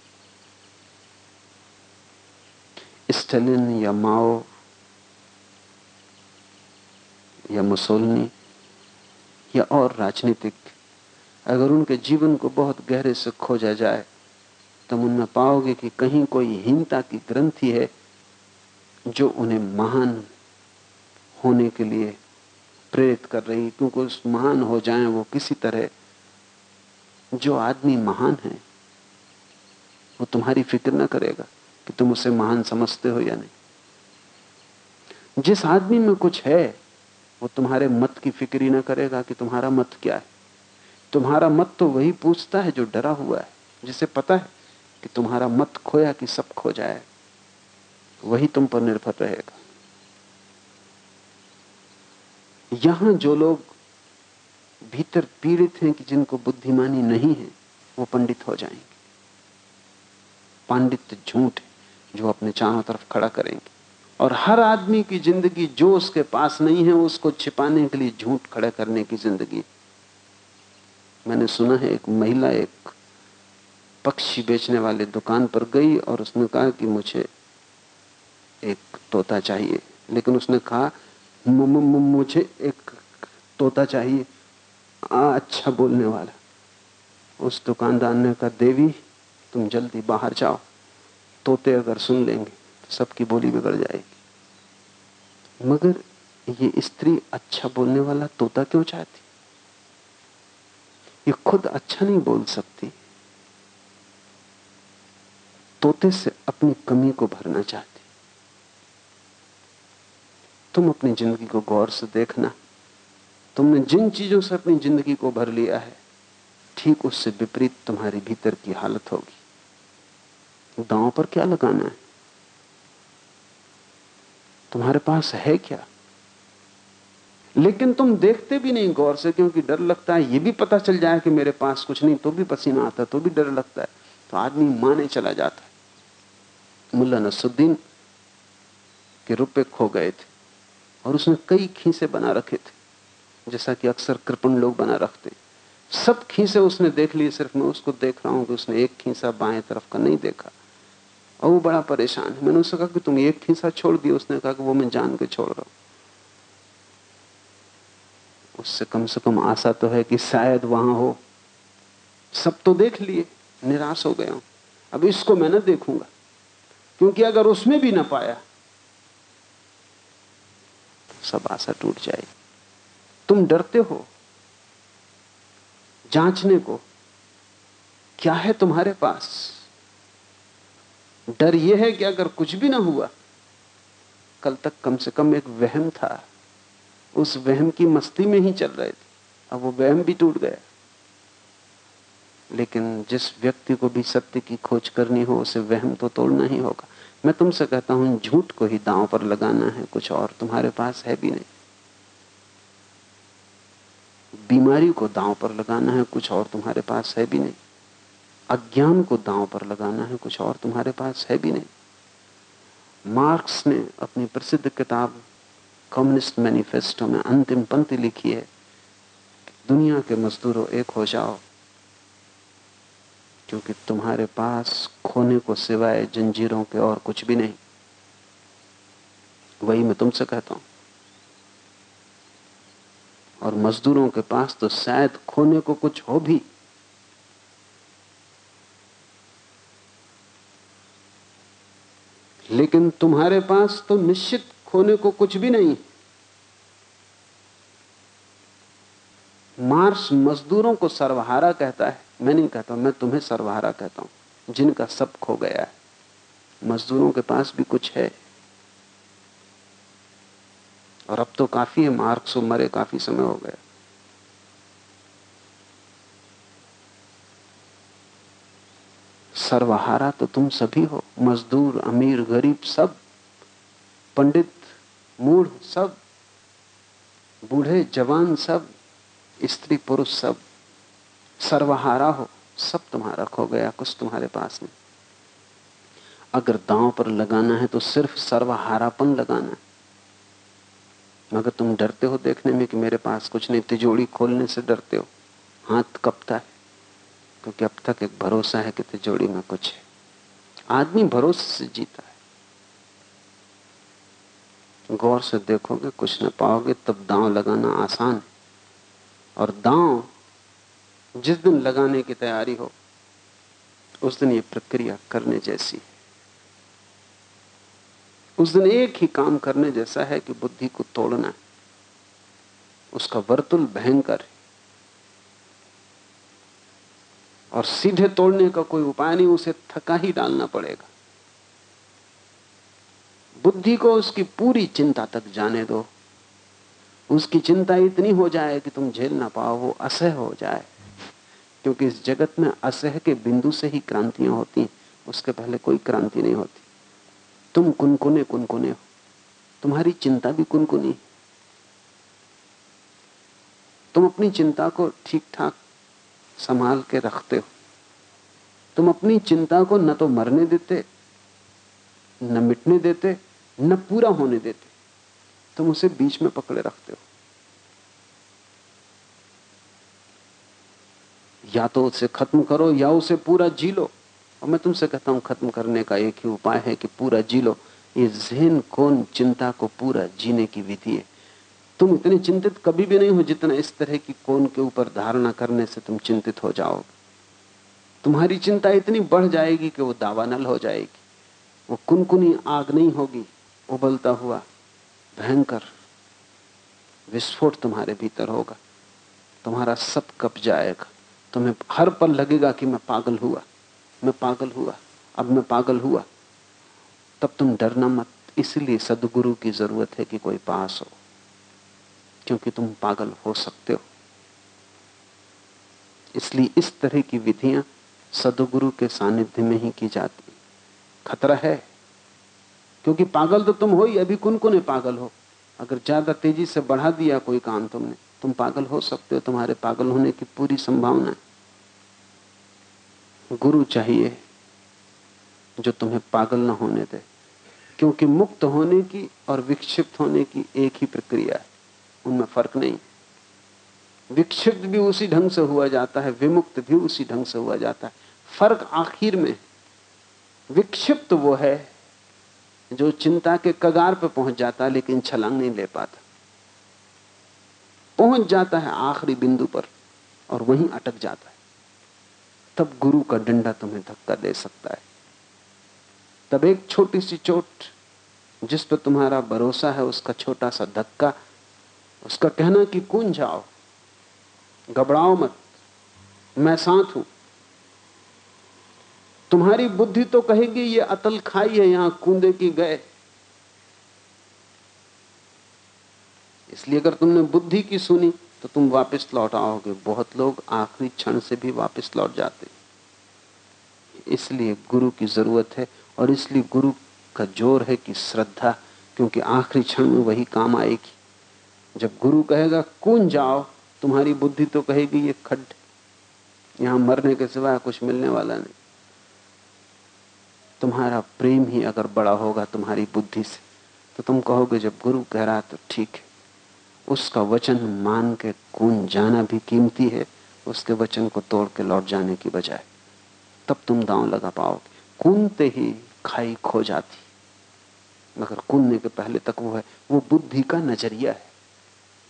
स्टेलिन या माओ या मुसोलनी या और राजनीतिक, अगर उनके जीवन को बहुत गहरे से खोजा जाए तो उनमें पाओगे कि कहीं कोई हीनता की ग्रंथि है जो उन्हें महान होने के लिए प्रेरित कर रही क्योंकि उस महान हो जाए वो किसी तरह जो आदमी महान है, वो तुम्हारी फ़िक्र ना करेगा कि तुम उसे महान समझते हो या नहीं। जिस आदमी में कुछ है, वो तुम्हारे मत की फ़िक्र ही ना करेगा कि तुम्हारा मत क्या है। तुम्हारा मत तो वही पूछता है जो डरा हुआ है, जिसे पता है कि तुम्हारा मत खोया कि सब खो जाए, वही तुम पर निर्भर रहेगा। यहाँ जो लोग भीतर पीड़ित हैं कि जिनको बुद्धिमानी नहीं है, वो पंडित हो जाएँगे। पांडित्य झूठ है जो अपने चारों तरफ़ खड़ा करेंगे। और हर आदमी की ज़िंदगी जो उसके पास नहीं है उसको छिपाने के लिए झूठ खड़ा करने की ज़िंदगी मैंने सुना है एक महिला एक पक्षी बेचने वाले दुकान पर गई और उसने कहा कि मुझे एक तोता चाहिए। लेकिन उसने कहा मुझे एक तोता चाहिए। आ अच्छा बोलने वाला। उस दुकानदार ने कहा, देवी, तुम जल्दी बाहर जाओ। तोते अगर सुन लेंगे तो सबकी बोली बिगड़ जाएगी। मगर ये स्त्री अच्छा बोलने वाला तोता क्यों चाहती? ये खुद अच्छा नहीं बोल सकती। तोते से अपनी कमी को भरना चाहती। तुम अपनी ज़िंदगी को गौर से देखना। तुमने जिन चीज़ों से अपनी ज़िंदगी को भर लिया है, ठीक उससे विपरीत तुम्हारी भीतर की हालत होगी। दांव पर क्या लगाना है? तुम्हारे पास है क्या? लेकिन तुम देखते भी नहीं गौर से, क्योंकि डर लगता है, ये भी पता चल जाए कि मेरे पास कुछ नहीं तो भी पसीना आता तो भी डर लगता है। तो आदमी माने चला जाता है। मुल्ला नसुद्दीन के रुपए खो गए थे। और उसने कई खीसे बना रखे थे, जैसा कि अक्सर कृपण लोग बना रखते सब खीसे उसने देख लिए, सिर्फ़ मैं उसको देख रहा हूँ कि उसने एक खीसा बाएँ तरफ़ का नहीं देखा। और वो बड़ा परेशान है। मैंने उससे कहा कि तुम एक खीसा छोड़ दिया। उसने कहा कि वो मैं जान के छोड़ रहा हूँ। उससे कम से कम आशा तो है कि शायद वहाँ हो। सब तो देख लिए, निराश हो गया हूँ। अब इसको मैं ना देखूँगा, क्योंकि अगर उसमें भी ना पाया सब आशा टूट जाएगी तुम डरते हो? जांचने को। क्या है तुम्हारे पास? डर यह है कि अगर कुछ भी ना हुआ, कल तक कम से कम एक वहम था। उस वहम की मस्ती में ही चल रहे थे। अब वो वहम भी टूट गया। लेकिन जिस व्यक्ति को भी सत्य की खोज करनी हो, उसे वहम तो तोड़ना ही होगा। मैं तुमसे कहता हूँ, झूठ को ही दांव पर लगाना है, कुछ और तुम्हारे पास है भी नहीं। बीमारी को दांव पर लगाना है, कुछ और तुम्हारे पास है भी नहीं। अज्ञान को दांव पर लगाना है, कुछ और तुम्हारे पास है भी नहीं। मार्क्स ने अपनी प्रसिद्ध किताब, कम्युनिस्ट मैनिफेस्टो में अंतिम पंक्ति लिखी है, दुनिया के मजदूरों, एक हो जाओ। क्योंकि तुम्हारे पास खोने को सिवाय जंजीरों के और कुछ भी नहीं। वही मैं तुमसे कहता हूँ। और मजदूरों के पास तो शायद खोने को कुछ हो भी। लेकिन तुम्हारे पास तो निश्चित खोने को कुछ भी नहीं। मार्स मजदूरों को सर्वहारा कहता है। मैं नहीं कहता मैं तुम्हें सर्वहारा कहता हूँ, जिनका सब खो गया है। मजदूरों के पास भी कुछ है। और अब तो काफ़ी है, मार्क्स मरे काफ़ी समय हो गया। सर्वहारा तो तुम सभी हो, मजदूर, अमीर, गरीब सब, पंडित, मूढ़ सब, बूढ़े, जवान सब, स्त्री, पुरुष सब। सर्वहारा हो, सब तुम्हारा खो गया, कुछ तुम्हारे पास नहीं। अगर दांव पर लगाना है तो सिर्फ़ सर्वहारापन लगाना है। मगर तुम डरते हो देखने में कि मेरे पास कुछ नहीं तिजोड़ी खोलने से डरते हो। हाथ कपता है, क्योंकि अब तक एक भरोसा है कि तिजोड़ी में कुछ है। आदमी भरोसे से जीता है। गौर से देखोगे, कुछ न पाओगे, तब दांव लगाना आसान है। और दांव जिस दिन लगाने की तैयारी हो, उस दिन ये प्रक्रिया करने जैसी है। उस दिन एक ही काम करने जैसा है कि बुद्धि को तोड़ना है। उसका वर्तुल भयंकर है। और सीधे तोड़ने का कोई उपाय नहीं, उसे थका ही डालना पड़ेगा। बुद्धि को उसकी पूरी चिंता तक जाने दो। उसकी चिंता इतनी हो जाए कि तुम झेल ना पाओ, वो असह हो जाए। क्योंकि इस जगत में असह के बिंदु से ही क्रांतियाँ होती हैं, उसके पहले कोई क्रांति नहीं होती। तुम कुनकुने कुनकुने हो। तुम्हारी चिंता भी कुनकुनी तुम अपनी चिंता को ठीक ठाक संभाल के रखते हो। तुम अपनी चिंता को न तो मरने देते, न मिटने देते, न पूरा होने देते। तुम उसे बीच में पकड़े रखते हो। या तो उसे खत्म करो या उसे पूरा जी लो। और मैं तुमसे कहता हूँ, खत्म करने का एक ही उपाय है कि पूरा जी लो। ये जहन कौन चिंता को पूरा जीने की विधि है। तुम इतने चिंतित कभी भी नहीं हो जितना इस तरह की कौन के ऊपर धारणा करने से तुम चिंतित हो जाओगे। तुम्हारी चिंता इतनी बढ़ जाएगी कि वो दावानल हो जाएगी। वो कुनकुनी आग नहीं होगी, उबलता हुआ, भयंकर, विस्फोट तुम्हारे भीतर होगा। तुम्हारा सब कप जाएगा। तुम्हें हर पल लगेगा कि मैं पागल हुआ, मैं पागल हुआ, अब मैं पागल हुआ। तब तुम डरना मत, इसलिए सदगुरु की ज़रूरत है कि कोई पास हो, क्योंकि तुम पागल हो सकते हो। इसलिए इस तरह की विधियाँ सदगुरु के सानिध्य में ही की जाती खतरा है, क्योंकि पागल तो तुम हो ही, अभी कुन कुने पागल हो? अगर ज़्यादा तेज़ी से बढ़ा दिया कोई काम तुमने तुम पागल हो सकते हो, तुम्हारे पागल होने की पूरी संभावना गुरु चाहिए जो तुम्हें पागल ना होने दे, क्योंकि मुक्त होने की और विक्षिप्त होने की एक ही प्रक्रिया है, उनमें फ़र्क नहीं। विक्षिप्त भी उसी ढंग से हुआ जाता है, विमुक्त भी उसी ढंग से हुआ जाता है। फ़र्क आखिर में विक्षिप्त वो है जो चिंता के कगार पर पहुँच जाता है, लेकिन छलांग नहीं ले पाता। पहुँच जाता है आखिरी बिंदु पर और वहीं अटक जाता है। तब गुरु का डंडा तुम्हें धक्का दे सकता है। तब एक छोटी सी चोट, जिस पर तुम्हारा भरोसा है, उसका छोटा सा धक्का, उसका कहना कि कून जाओ? घबराओ मत, मैं साथ हूँ। तुम्हारी बुद्धि तो कहेगी, ये अतल खाई है, यहाँ कूदे की गए। इसलिए अगर तुमने बुद्धि की सुनी तो तुम वापस लौट आओगे। बहुत लोग आखिरी क्षण से भी वापस लौट जाते इसलिए गुरु की ज़रूरत है, और इसलिए गुरु का ज़ोर है कि श्रद्धा, क्योंकि आखिरी क्षण में वही काम आएगी। जब गुरु कहेगा, कौन जाओ? तुम्हारी बुद्धि तो कहेगी, ये खड्ड, यहाँ मरने के सिवाय कुछ मिलने वाला नहीं। तुम्हारा प्रेम ही अगर बड़ा होगा तुम्हारी बुद्धि से तो तुम कहोगे, जब गुरु कह रहा तो ठीक है। उसका वचन मान के कून जाना भी कीमती है, उसके वचन को तोड़ के लौट जाने की बजाय। तब तुम दांव लगा पाओगे। कूदते ही खाई खो जाती। मगर कूदने के पहले तक वो है, वो बुद्धि का नज़रिया है।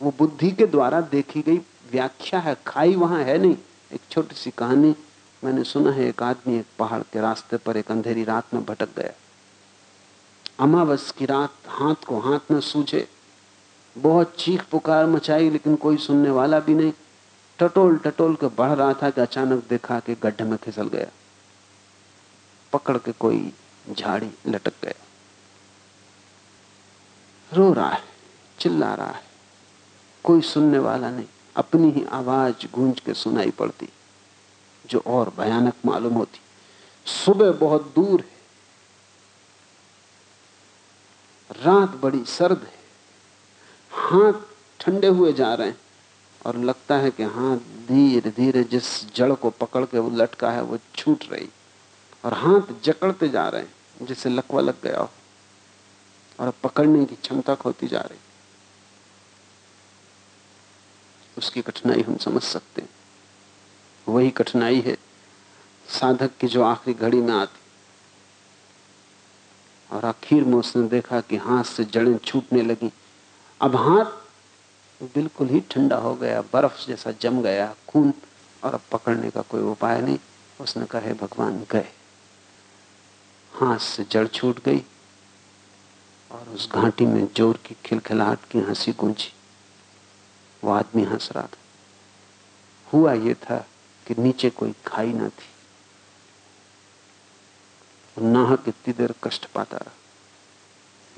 वो बुद्धि के द्वारा देखी गई व्याख्या है, खाई वहाँ है नहीं। एक छोटी सी कहानी मैंने सुना है, एक आदमी एक पहाड़ के रास्ते पर एक अंधेरी रात में भटक गया। अमावस की रात हाथ को हाथ में सूझे बहुत चीख पुकार मचाई, लेकिन कोई सुनने वाला भी नहीं। टटोल टटोल के बढ़ रहा था कि अचानक देखा कि गड्ढे में खिसल गया। पकड़ के कोई झाड़ी लटक गया। रो रहा है, चिल्ला रहा है। कोई सुनने वाला नहीं। अपनी ही आवाज़ गूंज के सुनाई पड़ती, जो और भयानक मालूम होती। सुबह बहुत दूर है। रात बड़ी सर्द है। हाथ ठंडे हुए जा रहे हैं और लगता है कि हाथ धीरे धीरे जिस जड़ को पकड़ के वो लटका है, वो छूट रही और हाथ जकड़ते जा रहे हैं जिसे लकवा लग गया हो और पकड़ने की क्षमता खोती जा रही। उसकी कठिनाई हम समझ सकते हैं। वही कठिनाई है साधक की जो आखिरी घड़ी में आती। और आखिर में उसने देखा कि हाथ से जड़ें छूटने लगी। अब हाथ बिल्कुल ही ठंडा हो गया, बर्फ़ जैसा जम गया, खून और अब पकड़ने का कोई उपाय नहीं। उसने कहे, भगवान गए। हाथ से जड़ छूट गई और उस घाटी में ज़ोर की खिलखिलाहट की हँसी गूंजी। वो आदमी हंस रहा था। हुआ ये था कि नीचे कोई खाई ना थी। नाहक इतनी देर कष्ट पाता रहा।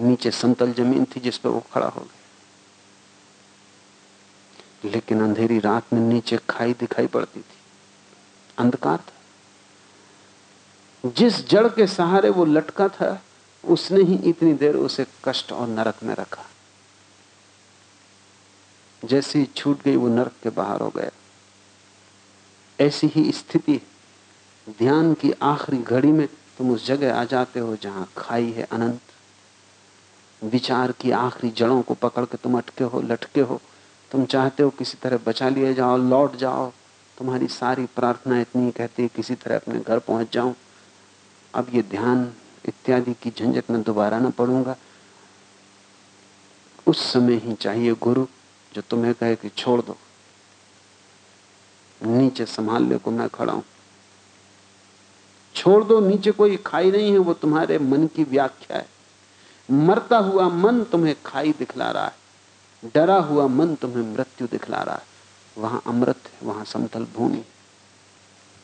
नीचे समतल ज़मीन थी जिस पर वो खड़ा हो गया। लेकिन अंधेरी रात में नीचे खाई दिखाई पड़ती थी। अंधकार था। जिस जड़ के सहारे वो लटका था, उसने ही इतनी देर उसे कष्ट और नरक में रखा। जैसे ही छूट गई वो नरक के बाहर हो गया। ऐसी ही स्थिति ध्यान की आखिरी घड़ी में तुम उस जगह आ जाते हो जहाँ खाई है अनंत। विचार की आखिरी जड़ों को पकड़ के तुम अटके हो, लटके हो। तुम चाहते हो किसी तरह बचा लिए जाओ, लौट जाओ। तुम्हारी सारी प्रार्थना इतनी कहती है, किसी तरह अपने घर पहुँच जाऊँ। अब ये ध्यान इत्यादि की झंझट में दोबारा ना पड़ूँगा। उस समय ही चाहिए गुरु, जो तुम्हें कहे कि छोड़ दो। नीचे संभाल ले को मैं खड़ा हूँ। छोड़ दो, नीचे कोई खाई नहीं है, वो तुम्हारे मन की व्याख्या है। मरता हुआ मन तुम्हें खाई दिखला रहा है। डरा हुआ मन तुम्हें मृत्यु दिखला रहा है। वहाँ अमृत है, वहाँ समतल भूमि।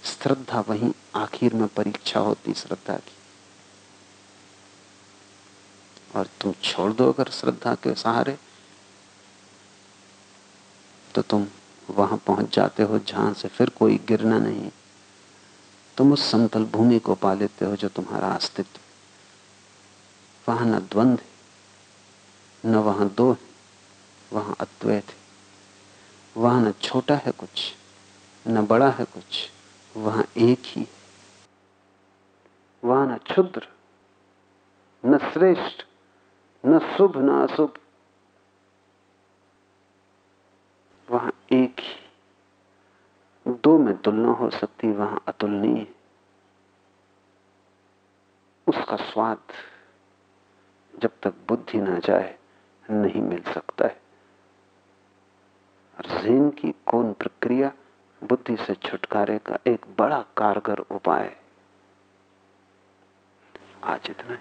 श्रद्धा वहीं आखिर में परीक्षा होती श्रद्धा की। और तुम छोड़ दो अगर श्रद्धा के सहारे तो तुम वहाँ पहुँच जाते हो जहाँ से फिर कोई गिरना नहीं तुम उस समतल भूमि को पा लेते हो जो तुम्हारा अस्तित्व वहाँ न द्वंद्व न वहाँ दो है। वहाँ अद्वैत है। वहाँ न छोटा है कुछ, न बड़ा है कुछ, वहाँ एक ही है। वहाँ न क्षुद्र, न श्रेष्ठ, न शुभ, न अशुभ। वहाँ एक ही। दो में तुलना हो सकती, वहाँ अतुलनीय है। उसका स्वाद जब तक बुद्धि ना जाए, नहीं मिल सकता है। जेन की कौन प्रक्रिया बुद्धि से छुटकारे का एक बड़ा कारगर उपाय है। आज इतना ही।